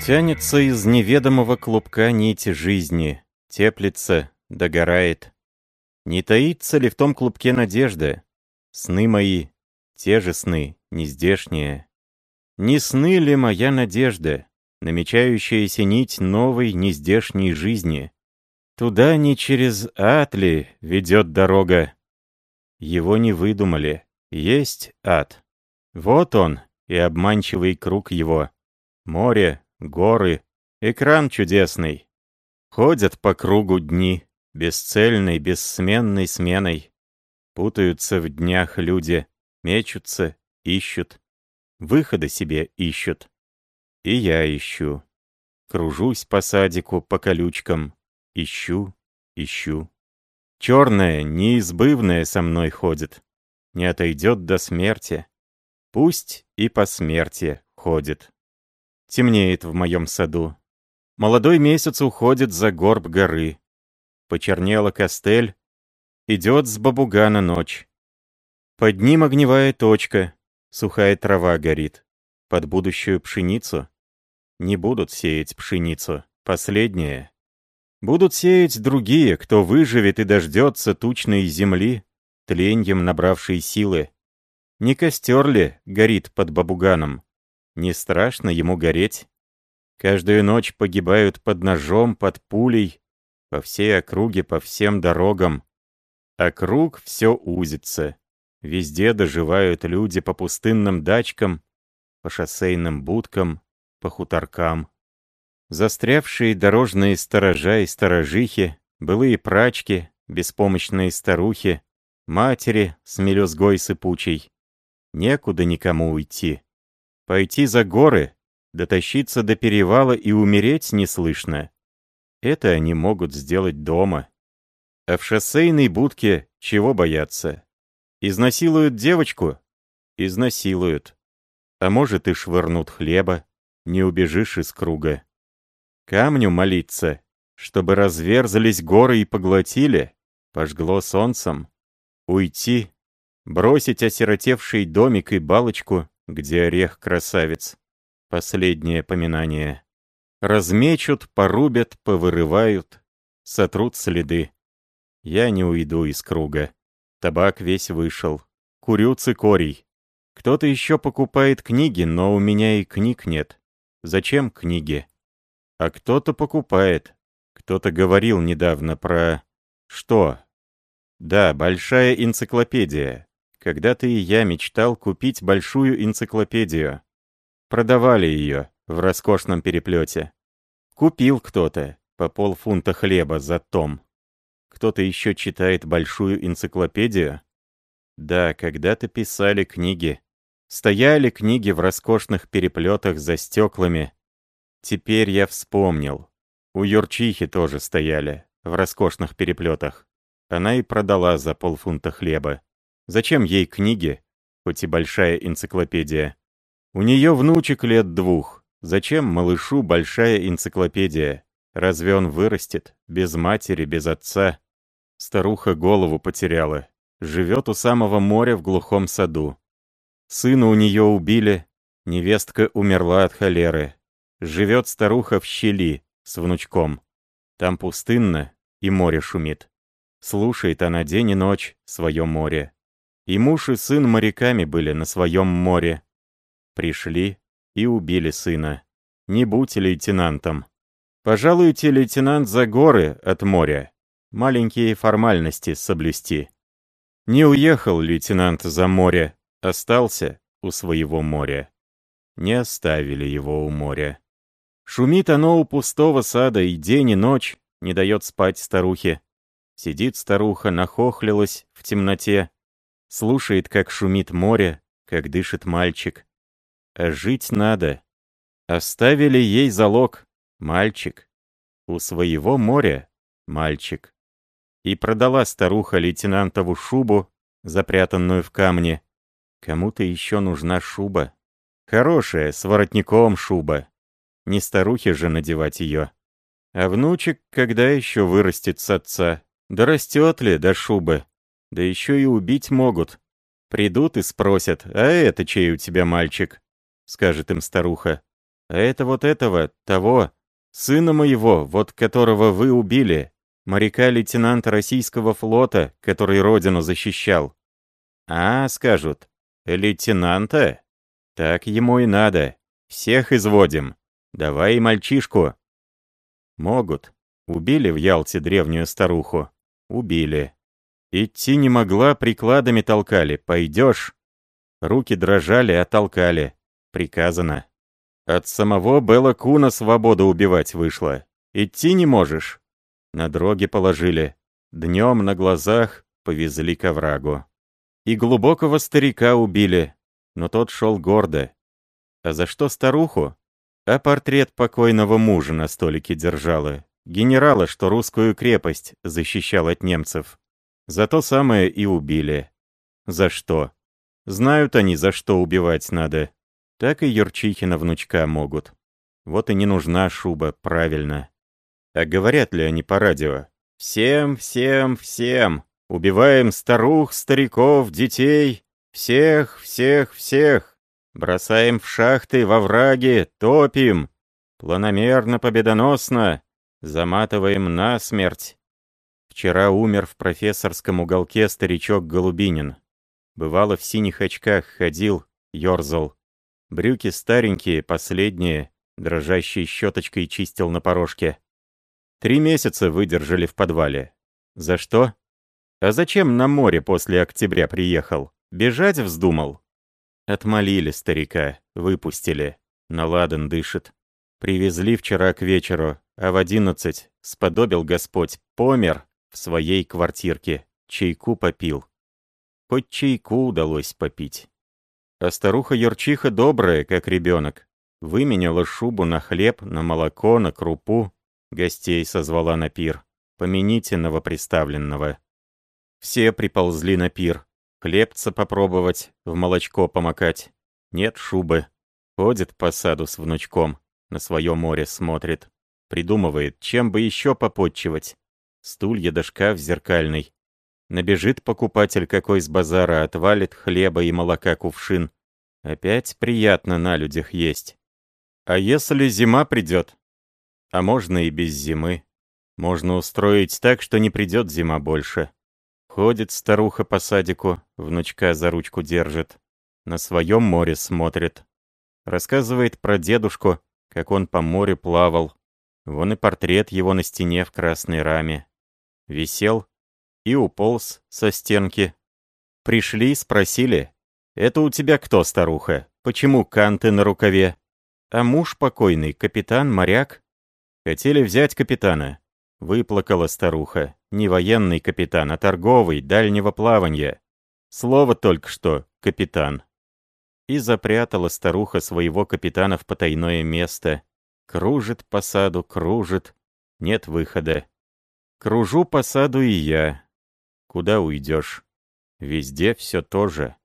Тянется из неведомого клубка нить жизни, теплится, догорает. Не таится ли в том клубке надежда? Сны мои, те же сны, нездешние. Не сны ли моя надежда, намечающаяся нить новой нездешней жизни? Туда не через ад ли ведет дорога? Его не выдумали, есть ад. Вот он и обманчивый круг его. Море, горы, экран чудесный. Ходят по кругу дни, бесцельной, бессменной сменой. Путаются в днях люди, мечутся, ищут. Выхода себе ищут. И я ищу. Кружусь по садику, по колючкам. Ищу, ищу. Черное, неизбывное со мной ходит. Не отойдет до смерти. Пусть и по смерти ходит. Темнеет в моем саду. Молодой месяц уходит за горб горы. Почернела костель. Идет с бабугана ночь. Под ним огневая точка. Сухая трава горит. Под будущую пшеницу. Не будут сеять пшеницу. Последнее. Будут сеять другие, кто выживет и дождется тучной земли, тленьем набравшей силы. Не костер ли горит под бабуганом? Не страшно ему гореть. Каждую ночь погибают под ножом, под пулей, по всей округе, по всем дорогам. Округ все узится. Везде доживают люди по пустынным дачкам, по шоссейным будкам, по хуторкам. Застрявшие дорожные сторожа и сторожихи, былые прачки, беспомощные старухи, матери с мелюзгой сыпучей. Некуда никому уйти. Пойти за горы, дотащиться до перевала и умереть неслышно. Это они могут сделать дома. А в шоссейной будке чего бояться? Изнасилуют девочку? Изнасилуют. А может и швырнут хлеба, не убежишь из круга. Камню молиться, чтобы разверзались горы и поглотили, пожгло солнцем. Уйти, бросить осиротевший домик и балочку, где орех красавец. Последнее поминание. Размечут, порубят, повырывают, сотрут следы. Я не уйду из круга. Табак весь вышел. Курю цикорий. Кто-то еще покупает книги, но у меня и книг нет. Зачем книги? А кто-то покупает. Кто-то говорил недавно про... Что? Да, большая энциклопедия. Когда-то и я мечтал купить большую энциклопедию. Продавали ее в роскошном переплете. Купил кто-то по полфунта хлеба за том. Кто-то еще читает большую энциклопедию? Да, когда-то писали книги. Стояли книги в роскошных переплетах за стеклами. Теперь я вспомнил. У Юрчихи тоже стояли, в роскошных переплетах. Она и продала за полфунта хлеба. Зачем ей книги, хоть и большая энциклопедия? У нее внучек лет двух. Зачем малышу большая энциклопедия? Разве он вырастет? Без матери, без отца? Старуха голову потеряла. Живет у самого моря в глухом саду. Сына у нее убили, невестка умерла от холеры. Живет старуха в щели с внучком. Там пустынно, и море шумит. Слушает она день и ночь свое море. И муж и сын моряками были на своем море. Пришли и убили сына. Не будь лейтенантом. Пожалуйте, лейтенант, за горы от моря. Маленькие формальности соблюсти. Не уехал лейтенант за море, остался у своего моря. Не оставили его у моря. Шумит оно у пустого сада и день, и ночь, не дает спать старухе. Сидит старуха, нахохлилась в темноте, слушает, как шумит море, как дышит мальчик. А жить надо. Оставили ей залог. Мальчик. У своего моря мальчик. И продала старуха лейтенантову шубу, запрятанную в камне. Кому-то еще нужна шуба. Хорошая, с воротником шуба. Не старухе же надевать ее. А внучек когда еще вырастет с отца? Да растет ли до шубы? Да еще и убить могут. Придут и спросят, а это чей у тебя мальчик? Скажет им старуха. А это вот этого, того, сына моего, вот которого вы убили, моряка-лейтенанта российского флота, который родину защищал. А, скажут, лейтенанта? Так ему и надо. Всех изводим. Давай мальчишку. Могут. Убили в Ялте древнюю старуху. Убили. Идти не могла, прикладами толкали. Пойдешь. Руки дрожали, а толкали. Приказано. От самого Белла Куна свободу убивать вышла. Идти не можешь. На дроге положили. Днем на глазах повезли к оврагу. И глубокого старика убили, но тот шел гордо. А за что старуху? А портрет покойного мужа на столике держала. Генерала, что русскую крепость защищал от немцев. За то самое и убили. За что? Знают они, за что убивать надо. Так и Юрчихина внучка могут. Вот и не нужна шуба, правильно. А говорят ли они по радио? Всем, всем, всем. Убиваем старух, стариков, детей. Всех, всех, всех. Бросаем в шахты, во враги, топим. Планомерно, победоносно. Заматываем насмерть. Вчера умер в профессорском уголке старичок Голубинин. Бывало, в синих очках ходил, ёрзал. Брюки старенькие, последние, дрожащей щеточкой чистил на порожке. Три месяца выдержали в подвале. За что? А зачем на море после октября приехал? Бежать вздумал? Отмолили старика, выпустили. Наладан дышит. Привезли вчера к вечеру, а в одиннадцать сподобил Господь, помер в своей квартирке, чайку попил. Хоть чайку удалось попить. А старуха-юрчиха добрая, как ребенок. Выменяла шубу на хлеб, на молоко, на крупу. Гостей созвала на пир. Помяните новоприставленного. Все приползли на пир. Хлебца попробовать, в молочко помакать. Нет шубы. Ходит по саду с внучком, на свое море смотрит. Придумывает, чем бы еще попотчевать. Стулья да шкаф зеркальный. Набежит покупатель какой с базара, отвалит хлеба и молока кувшин. Опять приятно на людях есть. А если зима придет? А можно и без зимы. Можно устроить так, что не придет зима больше. Ходит старуха по садику, внучка за ручку держит. На своем море смотрит. Рассказывает про дедушку, как он по морю плавал. Вон и портрет его на стене в красной раме. Висел, и уполз со стенки. Пришли, спросили, «Это у тебя кто, старуха? Почему канты на рукаве?» «А муж покойный, капитан, моряк?» «Хотели взять капитана». Выплакала старуха. Не военный капитан, а торговый, дальнего плавания. Слово только что «капитан». И запрятала старуха своего капитана в потайное место. Кружит по саду, кружит. Нет выхода. Кружу по саду и я, Куда уйдешь? Везде все то же.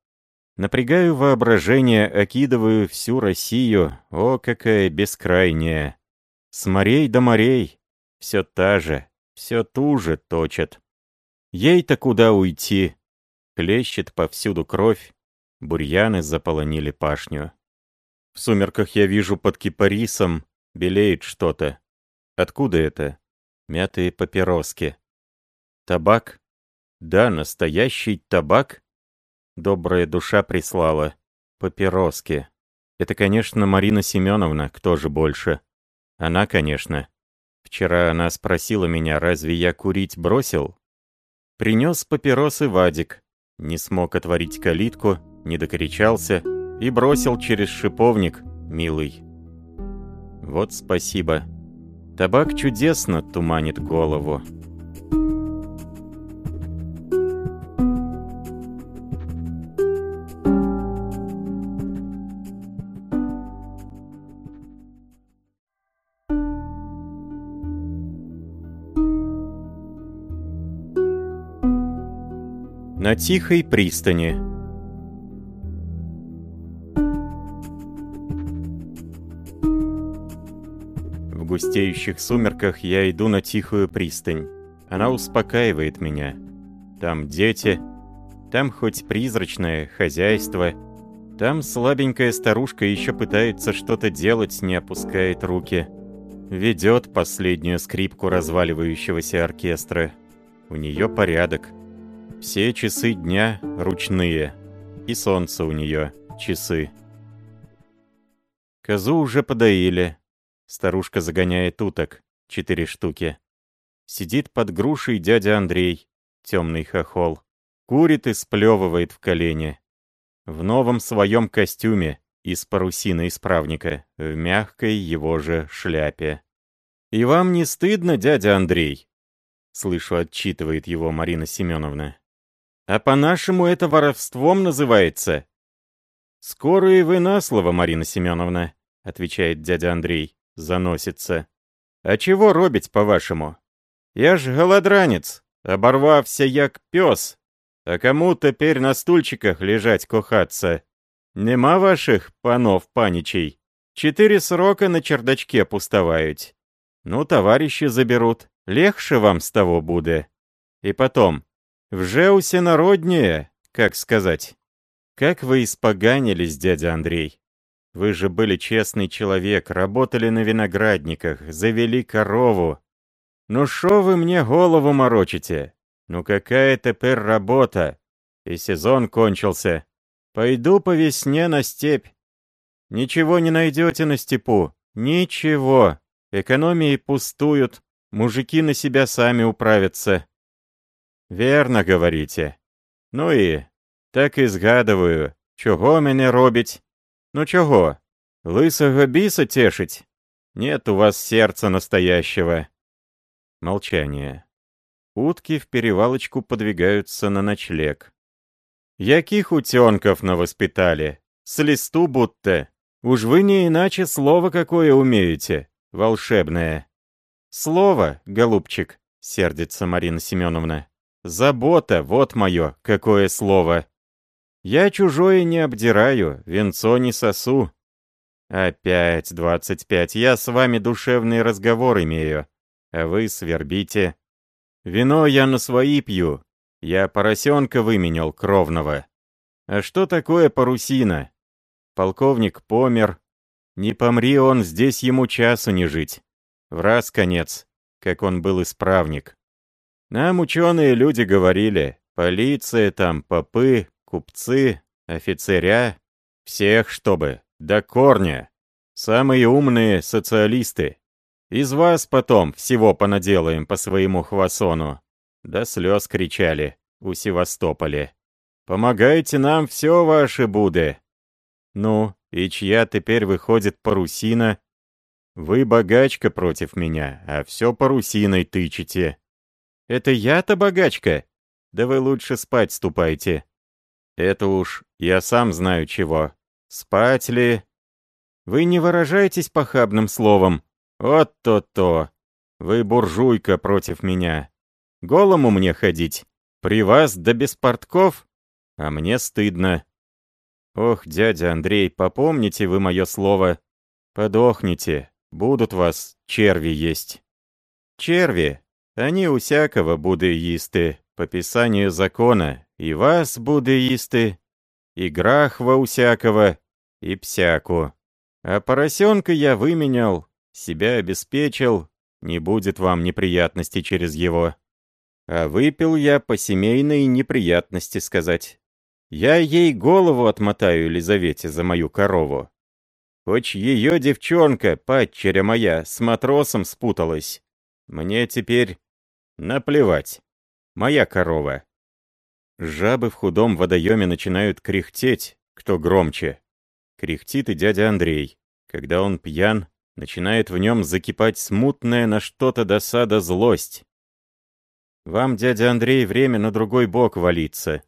Напрягаю воображение, окидываю всю Россию, о, какая бескрайняя. С морей до морей, все та же, все ту же точат. Ей-то куда уйти? Плещет повсюду кровь, бурьяны заполонили пашню. В сумерках я вижу под кипарисом, белеет что-то. Откуда это? Мятые папироски. Табак? Да, настоящий табак. Добрая душа прислала. Папироски. Это, конечно, Марина Семеновна, кто же больше. Она, конечно. Вчера она спросила меня, разве я курить бросил? Принес папиросы Вадик. Не смог отворить калитку, не докричался и бросил через шиповник, милый. Вот спасибо. Табак чудесно туманит голову. На тихой пристани. В густеющих сумерках я иду на тихую пристань. Она успокаивает меня. Там дети, там хоть призрачное хозяйство, там слабенькая старушка еще пытается что-то делать, не опускает руки. Ведет последнюю скрипку разваливающегося оркестра. У нее порядок. Все часы дня ручные. И солнце у нее часы. Козу уже подоили. Старушка загоняет уток. Четыре штуки. Сидит под грушей дядя Андрей, темный хохол. Курит и сплевывает в колени. В новом своем костюме, из парусины исправника, в мягкой его же шляпе. «И вам не стыдно, дядя Андрей?» Слышу, отчитывает его Марина Семеновна. А по-нашему это воровством называется. Скоро и вы на слово, Марина Семеновна, отвечает дядя Андрей, заносится. А чего робить, по-вашему? Я ж голодранец, оборвався як пес. А кому теперь на стульчиках лежать кохаться? Нема ваших панов паничей. Четыре срока на чердачке пустовают. Ну, товарищи заберут. Легче вам с того буде. И потом, «Вже усенароднее, как сказать». «Как вы испоганились, дядя Андрей. Вы же были честный человек, работали на виноградниках, завели корову. Ну шо вы мне голову морочите? Ну какая теперь работа? И сезон кончился. Пойду по весне на степь. Ничего не найдете на степу. Ничего. Экономии пустуют. Мужики на себя сами управятся. Верно говорите. Ну і так і згадую, чого мене робить? Ну чого? Лысого биса тешить? Нет у вас сердца настоящего. Молчание. Утки в перевалочку подвигаются на ночлег. Яких утенков навоспитали? С листу будто. Уж вы не иначе слово какое умеете, волшебное. Слово, голубчик, сердится Марина Семеновна. Забота, вот мое, какое слово. Я чужое не обдираю, венцо не сосу. Опять двадцать пять, я с вами душевный разговор имею, а вы свербите. Вино я на свои пью, я поросенка выменял кровного. А что такое парусина? Полковник помер. Не помри он, здесь ему часу не жить. В раз конец, как он был исправник. Нам ученые люди говорили, полиция там, попы, купцы, офицеря, всех чтобы, до корня. Самые умные социалисты. Из вас потом всего понаделаем по своему хвасону. До слез кричали у Севастополя. Помогайте нам все ваши буды. Ну, и чья теперь выходит парусина? Вы богачка против меня, а все парусиной тычете. Это я-то богачка? Да вы лучше спать ступайте. Это уж я сам знаю чего. Спать ли? Вы не выражаетесь похабным словом. Вот то-то. Вы буржуйка против меня. Голому мне ходить. При вас да без портков? А мне стыдно. Ох, дядя Андрей, попомните вы мое слово. Подохните. Будут вас черви есть. Черви, они у всякого будеисты, по писанию закона, и вас будеисты, и грахва у всякого, и псяку. А поросенка я выменял, себя обеспечил, не будет вам неприятностей через его. А выпил я по семейной неприятности сказать. Я ей голову отмотаю Елизавете за мою корову. Хоть ее девчонка, падчеря моя, с матросом спуталась. Мне теперь Наплевать. Моя корова. Жабы в худом водоеме начинают кряхтеть, кто громче. Кряхтит и дядя Андрей. Когда он пьян, начинает в нем закипать смутная на что-то досада злость. Вам, дядя Андрей, время на другой бок валиться,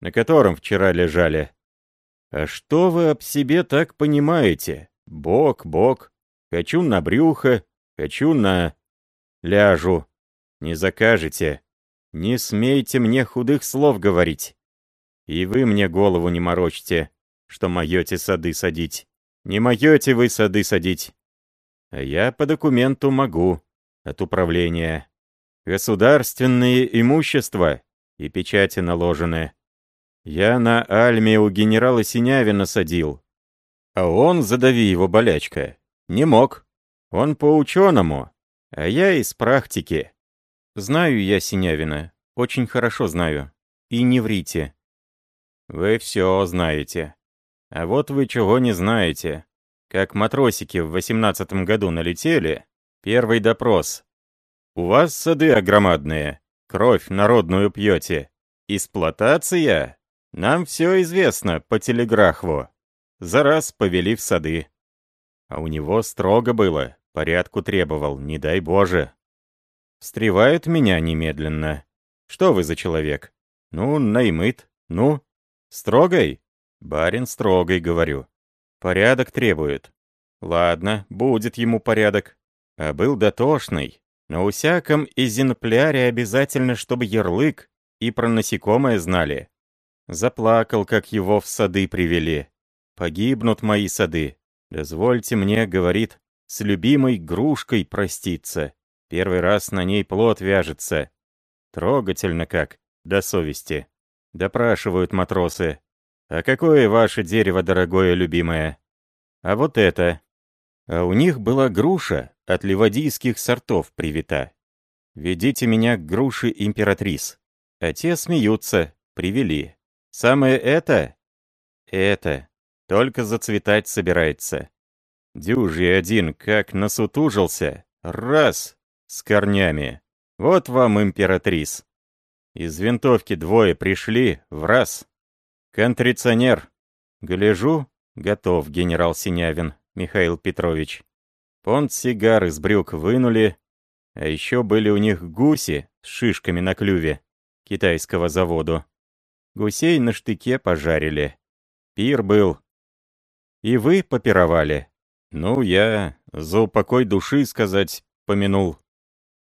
на котором вчера лежали. А что вы об себе так понимаете? Бок, бок. Хочу на брюхо, хочу на... ляжу. Не закажете. Не смейте мне худых слов говорить. И вы мне голову не морочьте, что моете сады садить. Не моете вы сады садить. А я по документу могу, от управления. Государственные имущества и печати наложены. Я на Альме у генерала Синявина садил. А он, задави его болячка, не мог. Он по ученому, а я из практики. Знаю я Синявина, очень хорошо знаю. И не врите. Вы все знаете. А вот вы чего не знаете. Как матросики в восемнадцатом году налетели, первый допрос. У вас сады огромадные, кровь народную пьете. Эксплуатация? Нам все известно по телеграфу. За раз повели в сады. А у него строго было, порядку требовал, не дай Боже. Встревает меня немедленно. Что вы за человек? Ну, наймыт. Ну, строгой? Барин строгой, говорю. Порядок требует. Ладно, будет ему порядок. А был дотошный. На усяком экземпляре обязательно, чтобы ярлык и про насекомое знали. Заплакал, как его в сады привели. Погибнут мои сады. Дозвольте мне, говорит, с любимой грушкой проститься. Первый раз на ней плод вяжется. Трогательно как, до совести. Допрашивают матросы. «А какое ваше дерево, дорогое любимое?» «А вот это». А у них была груша от ливадийских сортов привита. «Ведите меня к груше императрис». А те смеются, привели. «Самое это?» «Это. Только зацветать собирается». Дюжий один как насутужился. Раз! С корнями. Вот вам императрис. Из винтовки двое пришли, в раз. «Контриционер!» «Гляжу, готов, генерал Синявин, Михаил Петрович». Понт сигар из брюк вынули, а еще были у них гуси с шишками на клюве китайского заводу. Гусей на штыке пожарили. Пир был. И вы попировали. Ну, я за упокой души, сказать, помянул.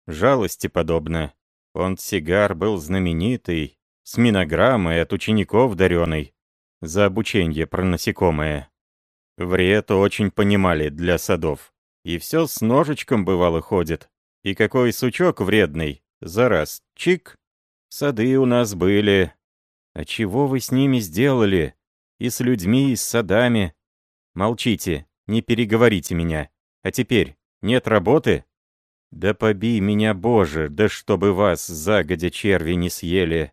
Жалости подобно. Понт сигар был знаменитый, с минограммой от учеников дареной, за обучение про насекомое. Вред очень понимали для садов. И все с ножичком бывало ходит. И какой сучок вредный, за раз, чик. Сады у нас были. А чего вы с ними сделали? И с людьми, и с садами? Молчите, не переговорите меня. А теперь, нет работы? Да побей меня, Боже, да чтобы вас загодя черви не съели.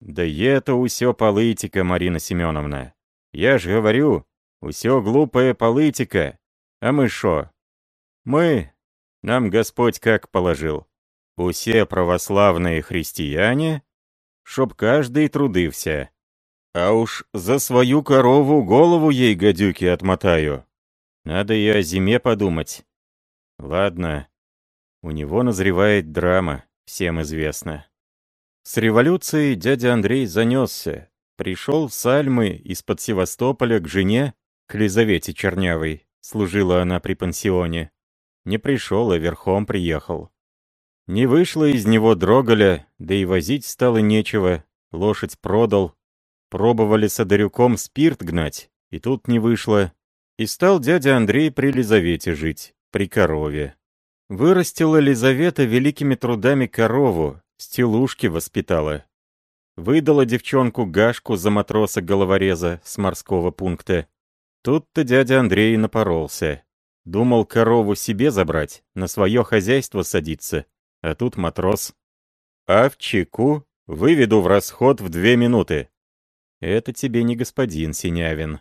Да это усё политика, Марина Семеновна. Я ж говорю, усё глупая политика. А мы шо? Мы, нам Господь как положил. Усе православные христиане, чтоб каждый трудывся. А уж за свою корову голову ей гадюки отмотаю. Надо и о зиме подумать. Ладно, у него назревает драма, всем известно. С революцией дядя Андрей занесся. Пришел с Альмы из-под Севастополя к жене, к Лизавете Чернявой. Служила она при пансионе. Не пришел, а верхом приехал. Не вышло из него дроголя, да и возить стало нечего. Лошадь продал. Пробовали с Одарюком спирт гнать, и тут не вышло. И стал дядя Андрей при Лизавете жить, при корове. Вырастила Лизавета великими трудами корову, Стилушки воспитала. Выдала девчонку Гашку за матроса-головореза с морского пункта. Тут-то дядя Андрей напоролся. Думал корову себе забрать, на свое хозяйство садиться. А тут матрос. А в чеку выведу в расход в две минуты. Это тебе не господин Синявин.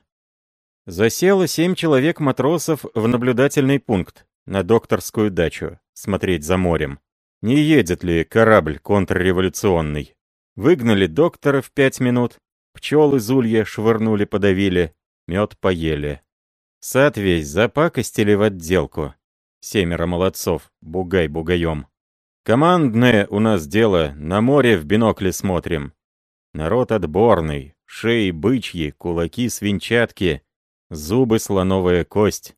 Засело семь человек матросов в наблюдательный пункт, на докторскую дачу, смотреть за морем. Не едет ли корабль контрреволюционный? Выгнали доктора в пять минут, пчел из улья швырнули-подавили, мед поели. Сад весь запакостили в отделку. Семеро молодцов, бугай бугаем. Командное у нас дело, на море в бинокле смотрим. Народ отборный, шеи бычьи, кулаки свинчатки, зубы слоновая кость.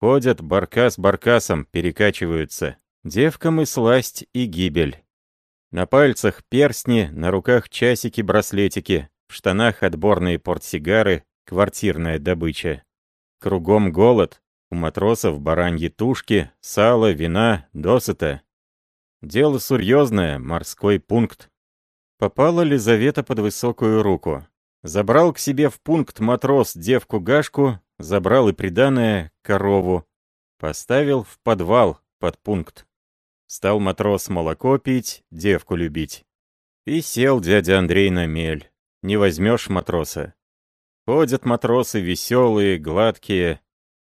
Ходят баркас баркасом, перекачиваются. Девкам и сласть, и гибель. На пальцах перстни, на руках часики-браслетики, в штанах отборные портсигары, квартирная добыча. Кругом голод, у матросов бараньи тушки, сало, вина, досыта. Дело серьезное, морской пункт. Попала Лизавета под высокую руку. Забрал к себе в пункт матрос девку-гашку, забрал и приданное корову. Поставил в подвал под пункт. Стал матрос молоко пить, девку любить. И сел дядя Андрей на мель. Не возьмешь матроса. Ходят матросы веселые, гладкие.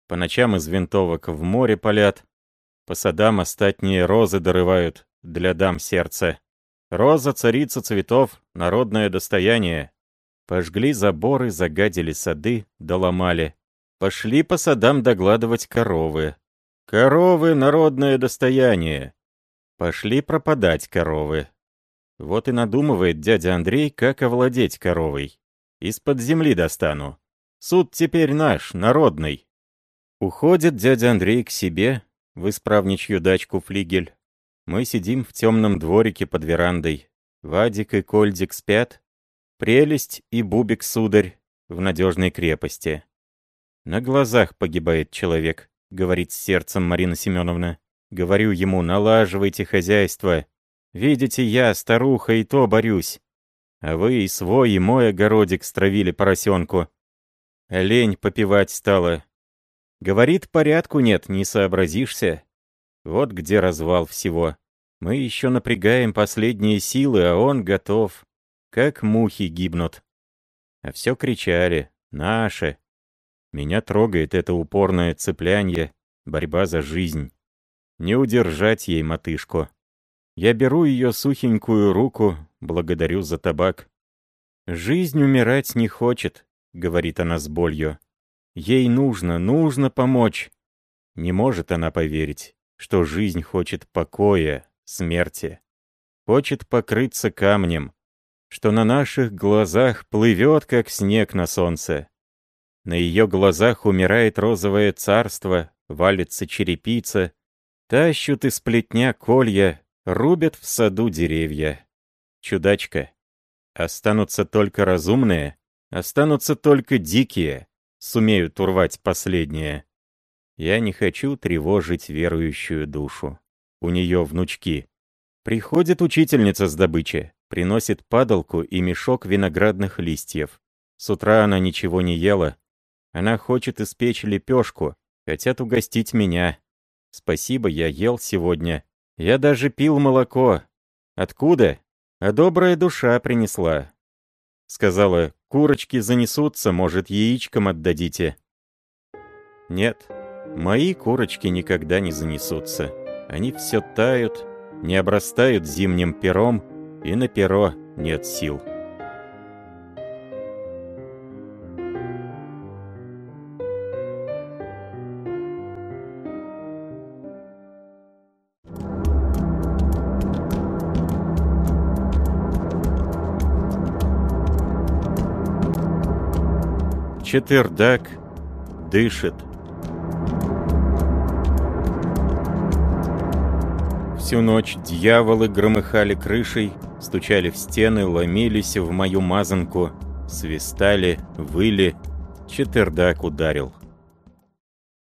По ночам из винтовок в море палят. По садам остатние розы дорывают для дам сердца. Роза, царица цветов, народное достояние. Пожгли заборы, загадили сады, доломали. Пошли по садам догладывать коровы. Коровы — народное достояние. Пошли пропадать коровы. Вот и надумывает дядя Андрей, как овладеть коровой. Из-под земли достану. Суд теперь наш, народный. Уходит дядя Андрей к себе, в исправничью дачку флигель. Мы сидим в темном дворике под верандой. Вадик и Кольдик спят. Прелесть и Бубик, сударь, в надежной крепости. На глазах погибает человек, говорит с сердцем Марина Семеновна. Говорю ему, налаживайте хозяйство. Видите, я, старуха, и то борюсь. А вы и свой, и мой огородик стравили поросенку. Лень попивать стала. Говорит, порядку нет, не сообразишься. Вот где развал всего. Мы еще напрягаем последние силы, а он готов. Как мухи гибнут. А все кричали «Наше!». Меня трогает это упорное цеплянье, борьба за жизнь. Не удержать ей мотышку. Я беру ее сухенькую руку, благодарю за табак. «Жизнь умирать не хочет», — говорит она с болью. «Ей нужно, нужно помочь». Не может она поверить что жизнь хочет покоя, смерти. Хочет покрыться камнем, что на наших глазах плывет, как снег на солнце. На ее глазах умирает розовое царство, валится черепица, тащут из плетня колья, рубят в саду деревья. Чудачка. Останутся только разумные, останутся только дикие, сумеют урвать последнее. Я не хочу тревожить верующую душу. У нее внучки. Приходит учительница с добычи, приносит падалку и мешок виноградных листьев. С утра она ничего не ела. Она хочет испечь лепешку, хотят угостить меня. Спасибо, я ел сегодня. Я даже пил молоко. Откуда? А добрая душа принесла. Сказала, курочки занесутся, может, яичком отдадите. Нет, Мои курочки никогда не занесутся. Они все тают, не обрастают зимним пером, и на перо нет сил. Четырдак дышит. Всю ночь дьяволы громыхали крышей, стучали в стены, ломились в мою мазанку, свистали, выли, четырдак ударил.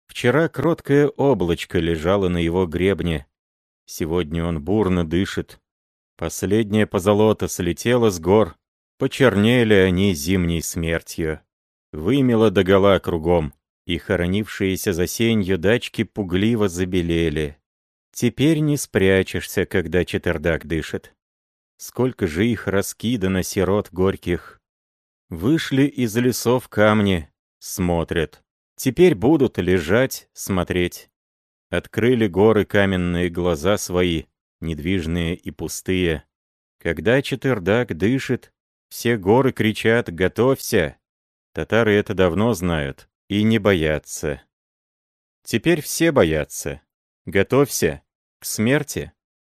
Вчера кроткое облачко лежало на его гребне. Сегодня он бурно дышит. Последняя позолота слетела с гор, почернели они зимней смертью. Вымело догола кругом, и хоронившиеся за сенью дачки пугливо забелели. Теперь не спрячешься, когда четвердак дышит. Сколько же их раскидано, сирот горьких. Вышли из лесов камни, смотрят. Теперь будут лежать, смотреть. Открыли горы каменные глаза свои, недвижные и пустые. Когда четвердак дышит, все горы кричат «Готовься!». Татары это давно знают и не боятся. Теперь все боятся. Готовься. К смерти?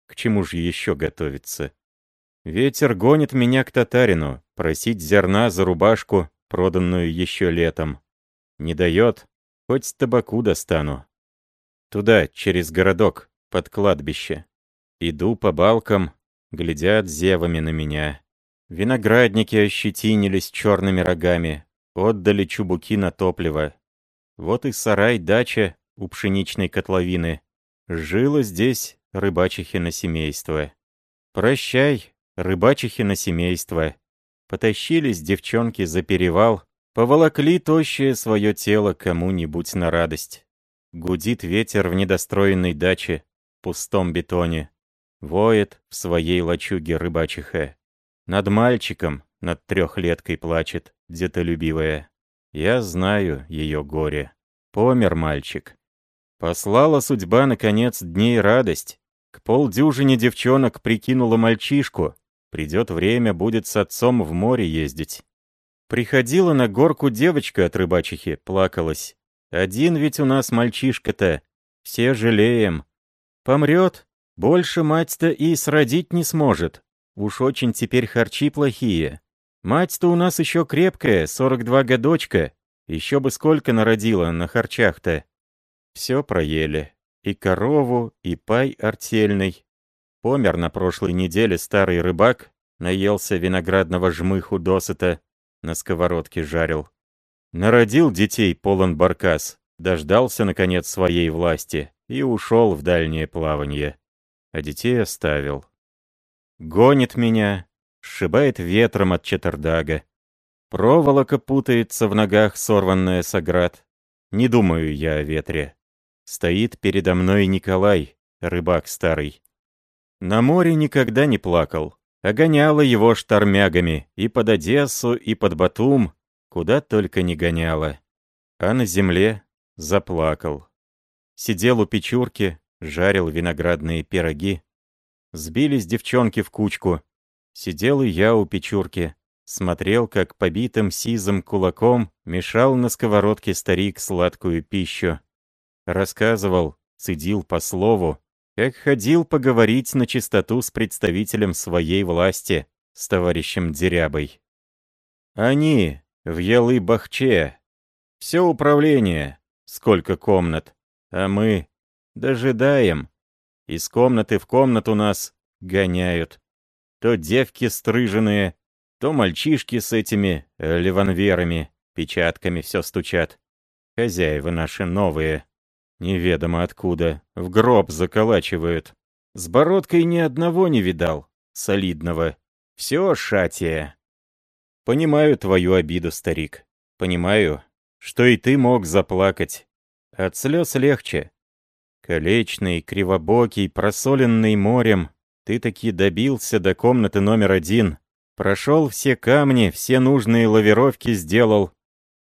К чему же еще готовиться? Ветер гонит меня к татарину, просить зерна за рубашку, проданную еще летом. Не дает, хоть табаку достану. Туда, через городок, под кладбище. Иду по балкам, глядят зевами на меня. Виноградники ощетинились черными рогами, отдали чубуки на топливо. Вот и сарай-дача у пшеничной котловины. Жило здесь рыбачихино семейство. Прощай, рыбачихино семейство. Потащились девчонки за перевал, поволокли тощее свое тело кому-нибудь на радость. Гудит ветер в недостроенной даче, пустом бетоне. Воет в своей лачуге рыбачиха. Над мальчиком, над трехлеткой плачет детолюбивая. Я знаю ее горе. Помер мальчик. Послала судьба, наконец, дней радость. К полдюжине девчонок прикинула мальчишку. Придет время, будет с отцом в море ездить. Приходила на горку девочка от рыбачихи, плакалась. Один ведь у нас мальчишка-то. Все жалеем. Помрет, больше мать-то и сродить не сможет. Уж очень теперь харчи плохие. Мать-то у нас еще крепкая, 42 годочка. Еще бы сколько народила на харчах-то. Все проели. И корову, и пай артельный. Помер на прошлой неделе старый рыбак, наелся виноградного жмыху досыта, на сковородке жарил. Народил детей полон баркас, дождался, наконец, своей власти и ушел в дальнее плавание. А детей оставил. Гонит меня, сшибает ветром от четвердага. Проволока путается в ногах, сорванная с оград. Не думаю я о ветре. Стоит передо мной Николай, рыбак старый. На море никогда не плакал, а его штормягами и под Одессу, и под Батум, куда только не гоняла. А на земле заплакал. Сидел у печурки, жарил виноградные пироги. Сбились девчонки в кучку. Сидел и я у печурки. Смотрел, как побитым сизым кулаком мешал на сковородке старик сладкую пищу. Рассказывал, цедил по слову, как ходил поговорить на чистоту с представителем своей власти, с товарищем Дерябой. Они, в Ялы-Бахче. Все управление. Сколько комнат. А мы дожидаем. Из комнаты в комнату нас гоняют. То девки стриженные, то мальчишки с этими э, леванверами, печатками все стучат. Хозяева наши новые. Неведомо откуда. В гроб заколачивают. С бородкой ни одного не видал. Солидного. Все шатие. Понимаю твою обиду, старик. Понимаю, что и ты мог заплакать. От слез легче. Колечный, кривобокий, просоленный морем, ты таки добился до комнаты номер один. Прошел все камни, все нужные лавировки сделал.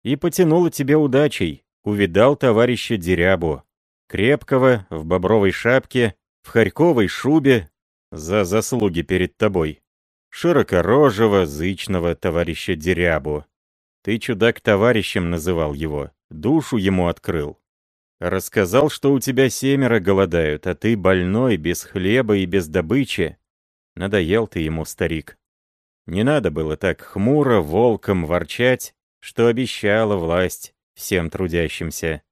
И потянуло тебя удачей. Увидал товарища Дерябу. Крепкого, в бобровой шапке, в харьковой шубе. За заслуги перед тобой широкорожего, зычного товарища Дерябу. Ты чудак товарищем называл его, душу ему открыл. Рассказал, что у тебя семеро голодают, а ты больной, без хлеба и без добычи. Надоел ты ему, старик. Не надо было так хмуро волком ворчать, что обещала власть всем трудящимся.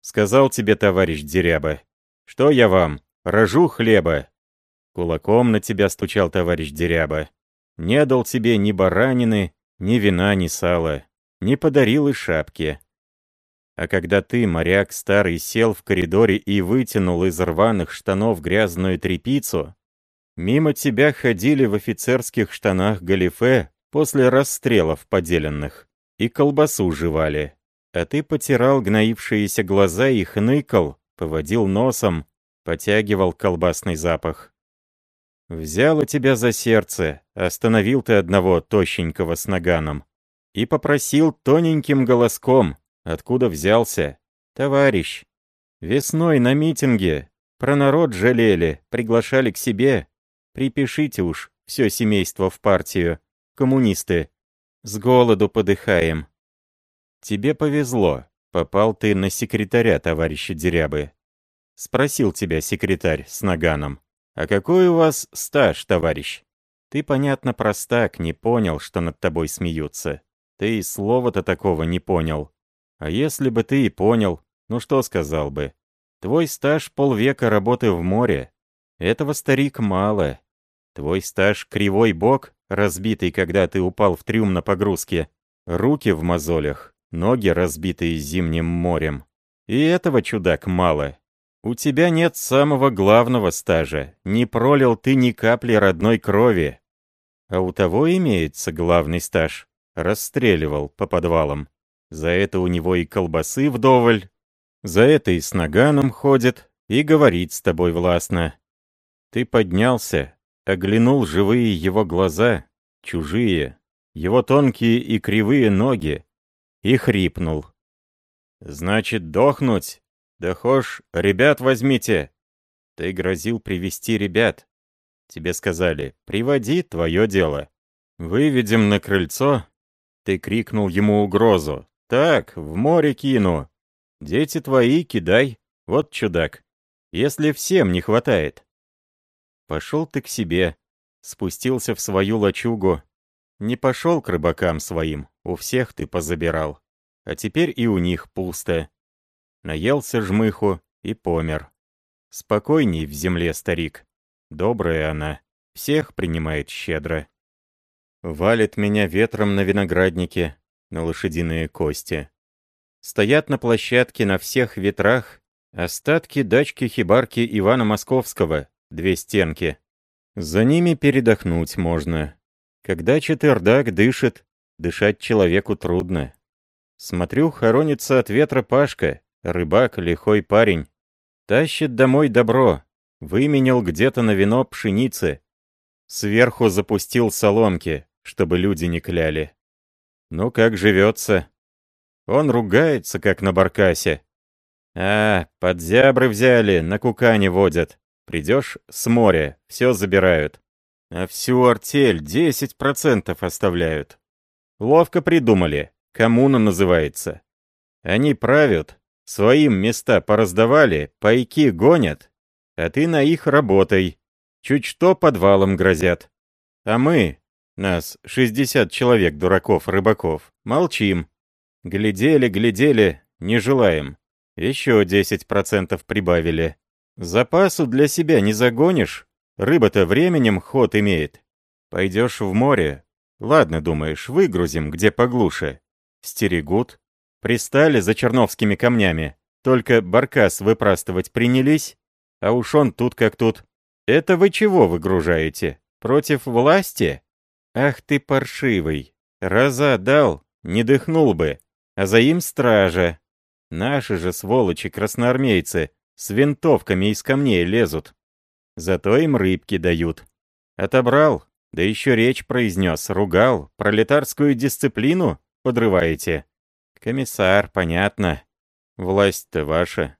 Сказал тебе товарищ Деряба, что я вам, рожу хлеба. Кулаком на тебя стучал товарищ Деряба. Не дал тебе ни баранины, ни вина, ни сала, не подарил и шапки. А когда ты, моряк старый, сел в коридоре и вытянул из рваных штанов грязную тряпицу, мимо тебя ходили в офицерских штанах галифе после расстрелов поделенных и колбасу жевали. А ты потирал гноившиеся глаза и хныкал, поводил носом, потягивал колбасный запах. Взял у тебя за сердце, остановил ты одного тощенького с наганом. И попросил тоненьким голоском, откуда взялся. Товарищ, весной на митинге про народ жалели, приглашали к себе. Припишите уж все семейство в партию. Коммунисты. С голоду подыхаем. Тебе повезло. Попал ты на секретаря товарища Дерябы. Спросил тебя секретарь с наганом. «А какой у вас стаж, товарищ?» «Ты, понятно, простак, не понял, что над тобой смеются. Ты и слова-то такого не понял. А если бы ты и понял, ну что сказал бы? Твой стаж полвека работы в море. Этого, старик, мало. Твой стаж кривой бок, разбитый, когда ты упал в трюм на погрузке, руки в мозолях, ноги разбитые зимним морем. И этого, чудак, мало. У тебя нет самого главного стажа, не пролил ты ни капли родной крови. А у того имеется главный стаж. Расстреливал по подвалам. За это у него и колбасы вдоволь, за это и с наганом ходит, и говорит с тобой властно. Ты поднялся, оглянул живые его глаза, чужие, его тонкие и кривые ноги, и хрипнул. «Значит, дохнуть? Да хошь, ребят возьмите!» Ты грозил привести ребят. Тебе сказали, приводи твое дело. Выведем на крыльцо. Ты крикнул ему угрозу. Так, в море кину. Дети твои кидай. Вот чудак. Если всем не хватает. Пошел ты к себе. Спустился в свою лачугу. Не пошел к рыбакам своим. У всех ты позабирал. А теперь и у них пусто. Наелся жмыху и помер. Спокойней в земле, старик. Добрая она. Всех принимает щедро. Валит меня ветром на винограднике, на лошадиные кости. Стоят на площадке на всех ветрах остатки дачки-хибарки Ивана Московского, две стенки. За ними передохнуть можно. Когда четвердак дышит, дышать человеку трудно. Смотрю, хоронится от ветра Пашка, рыбак, лихой парень. Тащит домой добро, выменял где-то на вино пшеницы. Сверху запустил соломки, чтобы люди не кляли. Ну как живется? Он ругается, как на баркасе. А, под зябры взяли, на кукане водят. Придешь с моря, все забирают. А всю артель 10% оставляют. Ловко придумали. Коммуна называется. Они правят, своим места пораздавали, пайки гонят, а ты на их работай. Чуть что подвалом грозят. А мы, нас 60 человек дураков-рыбаков, молчим. Глядели, глядели, не желаем. Еще 10% прибавили. Запасу для себя не загонишь. Рыба-то временем ход имеет. Пойдешь в море. Ладно, думаешь, выгрузим, где поглуше. Стерегут. Пристали за черновскими камнями. Только баркас выпрастывать принялись. А уж он тут как тут. Это вы чего выгружаете? Против власти? Ах ты паршивый. Раза дал, не дыхнул бы а за им стража. Наши же сволочи-красноармейцы с винтовками из камней лезут. Зато им рыбки дают. Отобрал, да еще речь произнес, ругал, пролетарскую дисциплину подрываете. Комиссар, понятно. Власть-то ваша.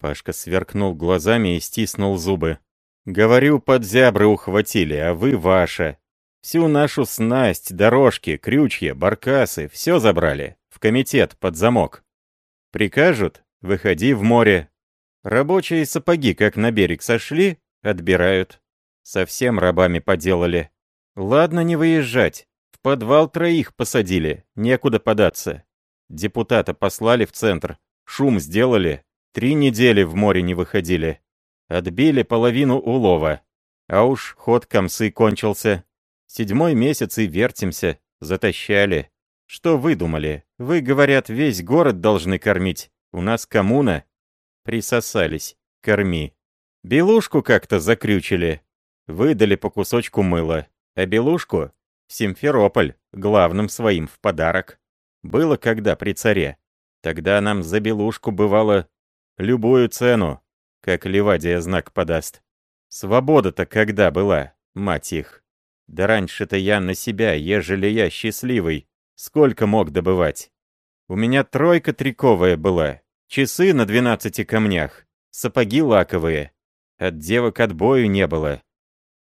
Пашка сверкнул глазами и стиснул зубы. Говорю, под зябры ухватили, а вы ваша. Всю нашу снасть, дорожки, крючья, баркасы, все забрали в комитет под замок. Прикажут — выходи в море. Рабочие сапоги, как на берег сошли, отбирают. Совсем рабами поделали. Ладно не выезжать. В подвал троих посадили, некуда податься. Депутата послали в центр, шум сделали, три недели в море не выходили. Отбили половину улова. А уж ход комсы кончился. Седьмой месяц и вертимся, затащали. Что вы думали? Вы, говорят, весь город должны кормить. У нас коммуна. Присосались. Корми. Белушку как-то закрючили. Выдали по кусочку мыла. А белушку — Симферополь, главным своим в подарок. Было когда при царе. Тогда нам за белушку бывало любую цену, как Ливадия знак подаст. Свобода-то когда была, мать их? Да раньше-то я на себя, ежели я счастливый, Сколько мог добывать? У меня тройка триковая была, часы на двенадцати камнях, сапоги лаковые. От девок отбою не было.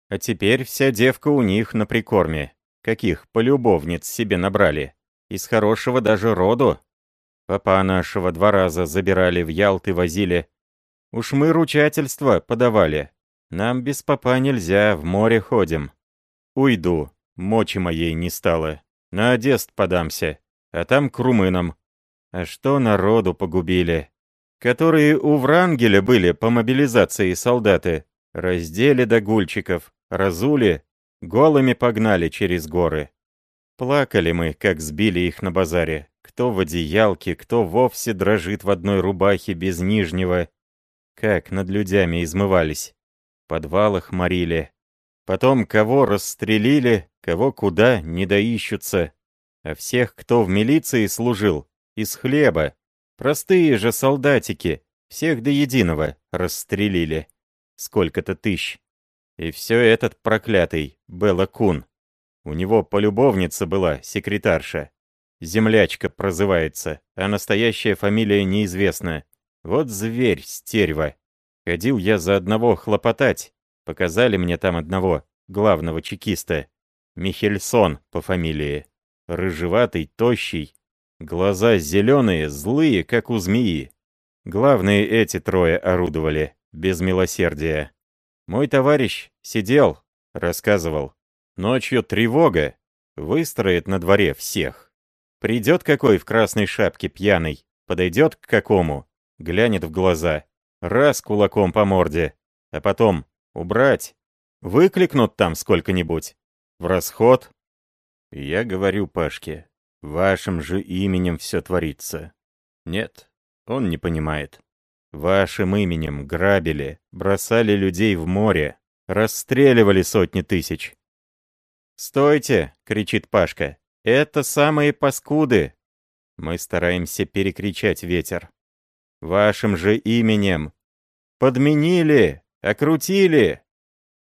А теперь вся девка у них на прикорме. Каких полюбовниц себе набрали. Из хорошего даже роду. Папа нашего два раза забирали в Ялты возили. Уж мы ручательство подавали. Нам без папа нельзя, в море ходим. Уйду, мочи моей не стало. На Одест подамся, а там к румынам. А что народу погубили? Которые у Врангеля были по мобилизации солдаты. Раздели до гульчиков, разули, Голыми погнали через горы. Плакали мы, как сбили их на базаре. Кто в одеялке, кто вовсе дрожит в одной рубахе без нижнего. Как над людьми измывались. В подвалах морили. Потом кого расстрелили, кого куда не доищутся. А всех, кто в милиции служил, из хлеба. Простые же солдатики, всех до единого расстрелили. Сколько-то тысяч. И все этот проклятый Белла Кун. У него полюбовница была, секретарша. Землячка прозывается, а настоящая фамилия неизвестна. Вот зверь, стерва. Ходил я за одного хлопотать. Показали мне там одного, главного чекиста. Михельсон по фамилии. Рыжеватый, тощий. Глаза зеленые, злые, как у змеи. Главные эти трое орудовали, без милосердия. Мой товарищ сидел, рассказывал. Ночью тревога. Выстроит на дворе всех. Придет какой в красной шапке пьяный, подойдет к какому, глянет в глаза. Раз кулаком по морде. А потом убрать. Выкликнут там сколько-нибудь. В расход. Я говорю Пашке, вашим же именем все творится. Нет, он не понимает. Вашим именем грабили, бросали людей в море, расстреливали сотни тысяч. «Стойте!» — кричит Пашка. «Это самые паскуды!» Мы стараемся перекричать ветер. «Вашим же именем! Подменили! Окрутили!»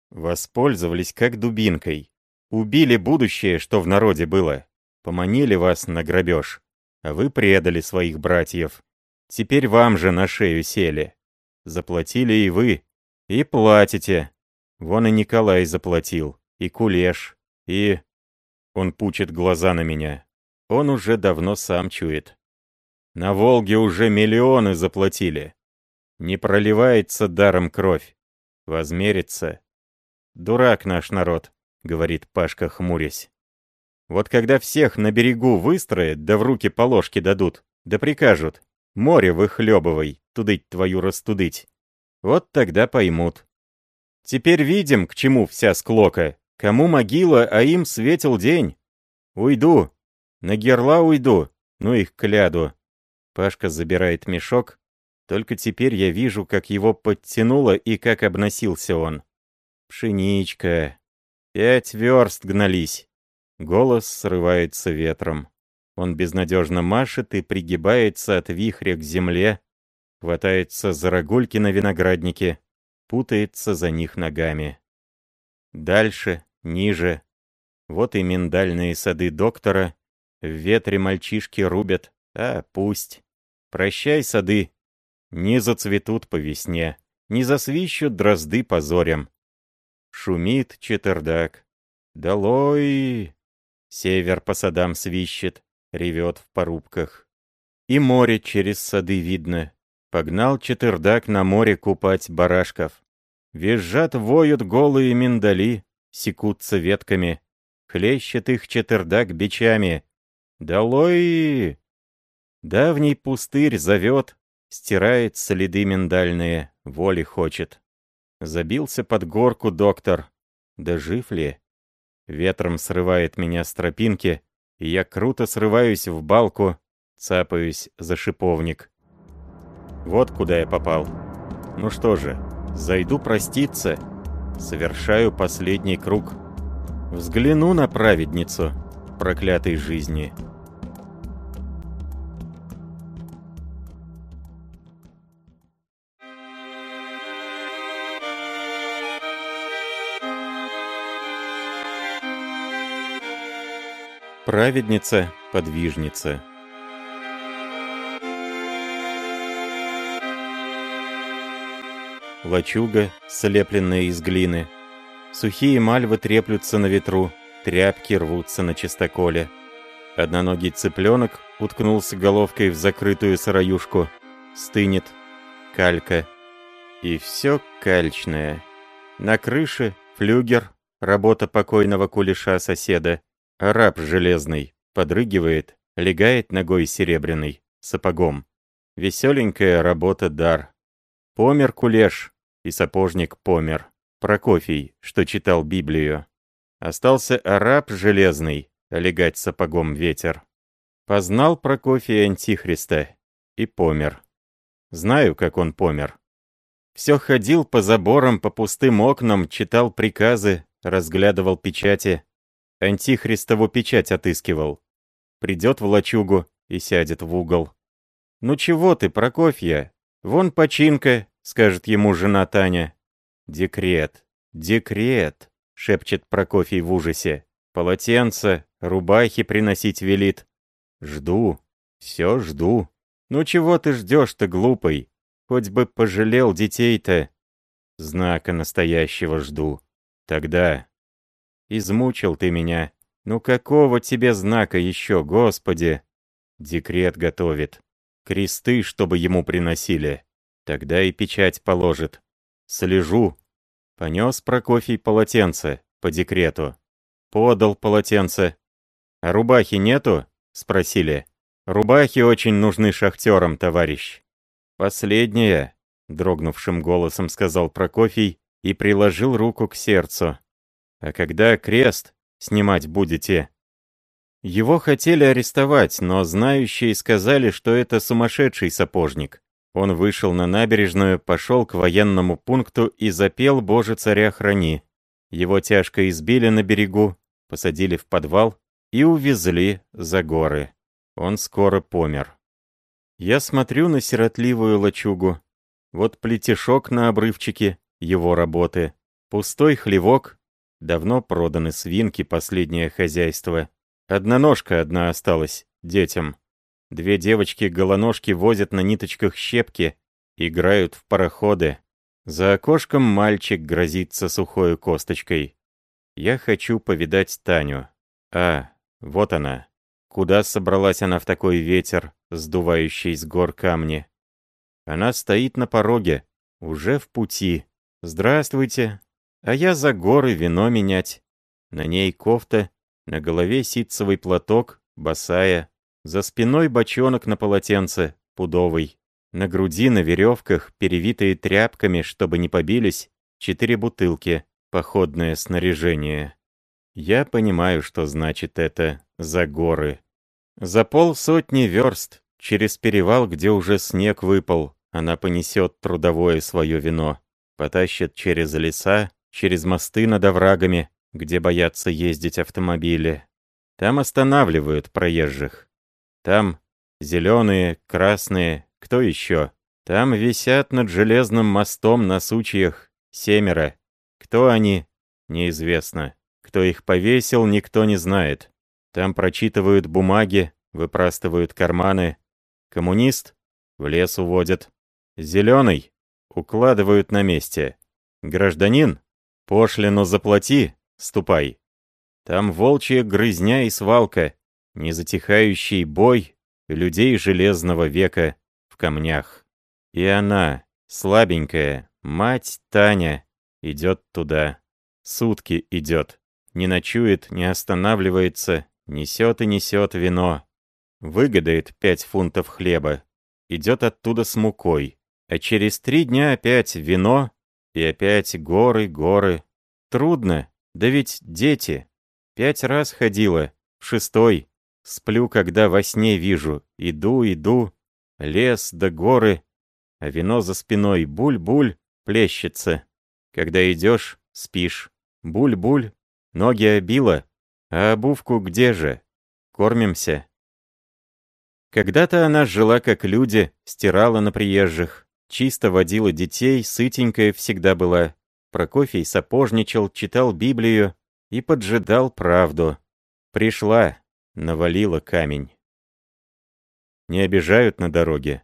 Воспользовались как дубинкой. Убили будущее, что в народе было. Поманили вас на грабеж. А вы предали своих братьев. Теперь вам же на шею сели. Заплатили и вы. И платите. Вон и Николай заплатил. И Кулеш. И... Он пучит глаза на меня. Он уже давно сам чует. На Волге уже миллионы заплатили. Не проливается даром кровь. Возмерится. Дурак наш народ, говорит Пашка, хмурясь. Вот когда всех на берегу выстроят, да в руки по ложке дадут, да прикажут, Море выхлебывай, тудыть твою растудыть. Вот тогда поймут. Теперь видим, к чему вся склока. Кому могила, а им светил день. Уйду. На герла уйду. Ну их кляду. Пашка забирает мешок. Только теперь я вижу, как его подтянуло и как обносился он. Пшеничка. Пять верст гнались. Голос срывается ветром. Он безнадежно машет и пригибается от вихря к земле, хватается за рогульки на винограднике, путается за них ногами. Дальше, ниже. Вот и миндальные сады доктора. В ветре мальчишки рубят. А, пусть. Прощай, сады. Не зацветут по весне, не засвищут дрозды по зорям. Шумит четырдак. Долой! Север по садам свищет ревет в порубках. И море через сады видно. Погнал четырдак на море купать барашков. Визжат, воют голые миндали, секутся ветками. Хлещет их четырдак бичами. Долой! Давний пустырь зовет, стирает следы миндальные, воли хочет. Забился под горку доктор. Да жив ли? Ветром срывает меня с тропинки, и я круто срываюсь в балку, цапаюсь за шиповник. Вот куда я попал. Ну что же, зайду проститься, совершаю последний круг. Взгляну на праведницу проклятой жизни. Праведница, подвижница. Лачуга, слепленная из глины. Сухие мальвы треплются на ветру, тряпки рвутся на чистоколе. Одноногий цыпленок уткнулся головкой в закрытую сыроюшку. Стынет. Калька. И все кальчное. На крыше флюгер, работа покойного кулеша соседа. Араб железный, подрыгивает, легает ногой серебряной, сапогом. Веселенькая работа дар. Помер кулеш, и сапожник помер. Прокофий, что читал Библию. Остался араб железный, легать сапогом ветер. Познал Прокофий Антихриста и помер. Знаю, как он помер. Все ходил по заборам, по пустым окнам, читал приказы, разглядывал печати. Антихристову печать отыскивал. Придет в лачугу и сядет в угол. «Ну чего ты, Прокофья? Вон починка», — скажет ему жена Таня. «Декрет, декрет», — шепчет Прокофий в ужасе. «Полотенце, рубахи приносить велит. Жду, все жду. Ну чего ты ждешь-то, глупый? Хоть бы пожалел детей-то. Знака настоящего жду. Тогда. Измучил ты меня. Ну какого тебе знака еще, Господи? Декрет готовит. Кресты, чтобы ему приносили. Тогда и печать положит. Слежу. Понес Прокофий полотенце по декрету. Подал полотенце. А рубахи нету? Спросили. Рубахи очень нужны шахтерам, товарищ. «Последняя», — дрогнувшим голосом сказал Прокофий и приложил руку к сердцу. «А когда крест снимать будете?» Его хотели арестовать, но знающие сказали, что это сумасшедший сапожник. Он вышел на набережную, пошел к военному пункту и запел «Боже, царя храни». Его тяжко избили на берегу, посадили в подвал и увезли за горы. Он скоро помер. Я смотрю на сиротливую лачугу. Вот плетешок на обрывчике, его работы. Пустой хлевок. Давно проданы свинки, последнее хозяйство. Одна ножка одна осталась, детям. Две девочки-голоножки возят на ниточках щепки, играют в пароходы. За окошком мальчик грозится сухой косточкой. Я хочу повидать Таню. А, вот она. Куда собралась она в такой ветер, сдувающий с гор камни? Она стоит на пороге, уже в пути. Здравствуйте. А я за горы вино менять. На ней кофта, на голове ситцевый платок, босая. За спиной бочонок на полотенце, пудовый. На груди на веревках, перевитые тряпками, чтобы не побились, четыре бутылки, походное снаряжение. Я понимаю, что значит это «за горы». За полсотни верст, через перевал, где уже снег выпал, она понесет трудовое свое вино, потащит через леса, через мосты над оврагами, где боятся ездить автомобили. Там останавливают проезжих. Там зеленые, красные, кто еще? Там висят над железным мостом на сучьях семеро. Кто они? Неизвестно. Кто их повесил, никто не знает. Там прочитывают бумаги, выпрастывают карманы. Коммунист в лес уводят. Зеленый укладывают на месте. Гражданин, пошлину заплати, ступай. Там волчья грызня и свалка, незатихающий бой людей железного века в камнях. И она, слабенькая, мать Таня, идет туда. Сутки идет. Не ночует, не останавливается, несет и несет вино. Выгодает пять фунтов хлеба. Идет оттуда с мукой. А через три дня опять вино и опять горы, горы. Трудно, да ведь дети. Пять раз ходила, шестой. Сплю, когда во сне вижу. Иду, иду. Лес да горы. А вино за спиной буль-буль плещется. Когда идешь, спишь. Буль-буль Ноги обила, а обувку где же? Кормимся. Когда-то она жила как люди, стирала на приезжих, чисто водила детей, сытенькая всегда была. Прокофий сапожничал, читал Библию и поджидал правду. Пришла, навалила камень. Не обижают на дороге.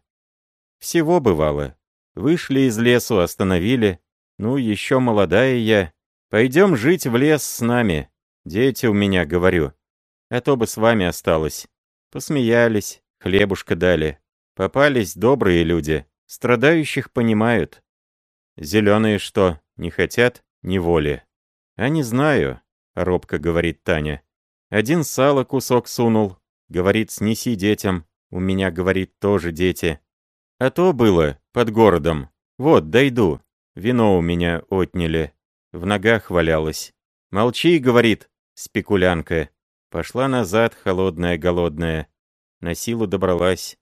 Всего бывало. Вышли из лесу, остановили. Ну, еще молодая я, Пойдем жить в лес с нами. Дети у меня, говорю. А то бы с вами осталось. Посмеялись, хлебушка дали. Попались добрые люди. Страдающих понимают. Зеленые что, не хотят? Неволи. А не знаю, робко говорит Таня. Один сало кусок сунул. Говорит, снеси детям. У меня, говорит, тоже дети. А то было, под городом. Вот, дойду. Вино у меня отняли в ногах валялась. «Молчи», — говорит, спекулянка. Пошла назад, холодная, голодная. На силу добралась.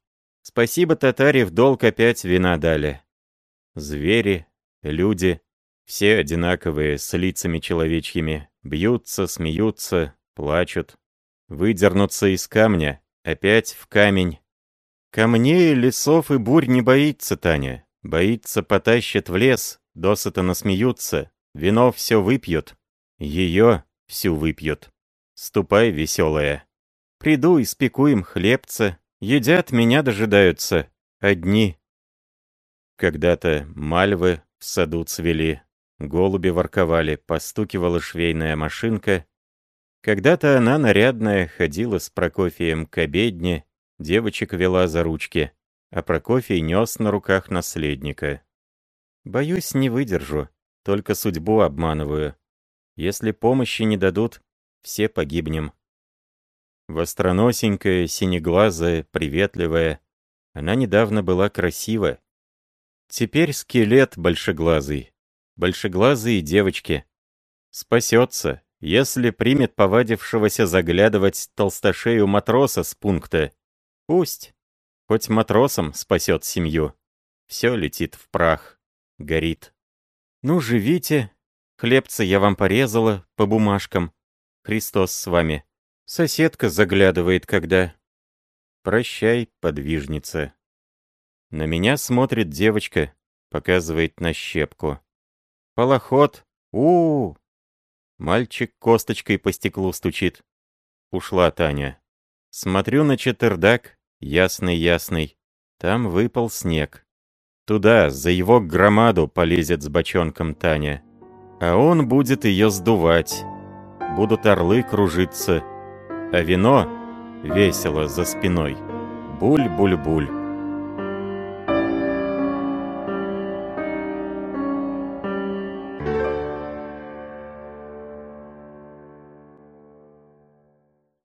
Спасибо татаре в долг опять вина дали. Звери, люди, все одинаковые, с лицами человечьими, бьются, смеются, плачут. Выдернуться из камня, опять в камень. Камней, лесов и бурь не боится Таня. Боится, потащит в лес, досыта насмеются, вино все выпьют. Ее всю выпьют. Ступай, веселая. Приду, испеку им хлебца, едят, меня дожидаются. Одни. Когда-то мальвы в саду цвели, голуби ворковали, постукивала швейная машинка. Когда-то она нарядная ходила с Прокофием к обедне, девочек вела за ручки, а Прокофий нес на руках наследника. Боюсь, не выдержу, только судьбу обманываю. Если помощи не дадут, все погибнем. Востроносенькая, синеглазая, приветливая. Она недавно была красива. Теперь скелет большеглазый. Большеглазые девочки. Спасется, если примет повадившегося заглядывать толстошею матроса с пункта. Пусть. Хоть матросом спасет семью. Все летит в прах. Горит. Ну, живите. Хлебца я вам порезала по бумажкам. Христос с вами. Соседка заглядывает, когда... Прощай, подвижница. На меня смотрит девочка, показывает на щепку. Полоход. у, -у, -у Мальчик косточкой по стеклу стучит. Ушла Таня. Смотрю на четырдак, ясный-ясный. Там выпал снег. Туда, за его громаду, полезет с бочонком Таня. А он будет ее сдувать. Будут орлы кружиться, а вино весело за спиной. Буль-буль-буль.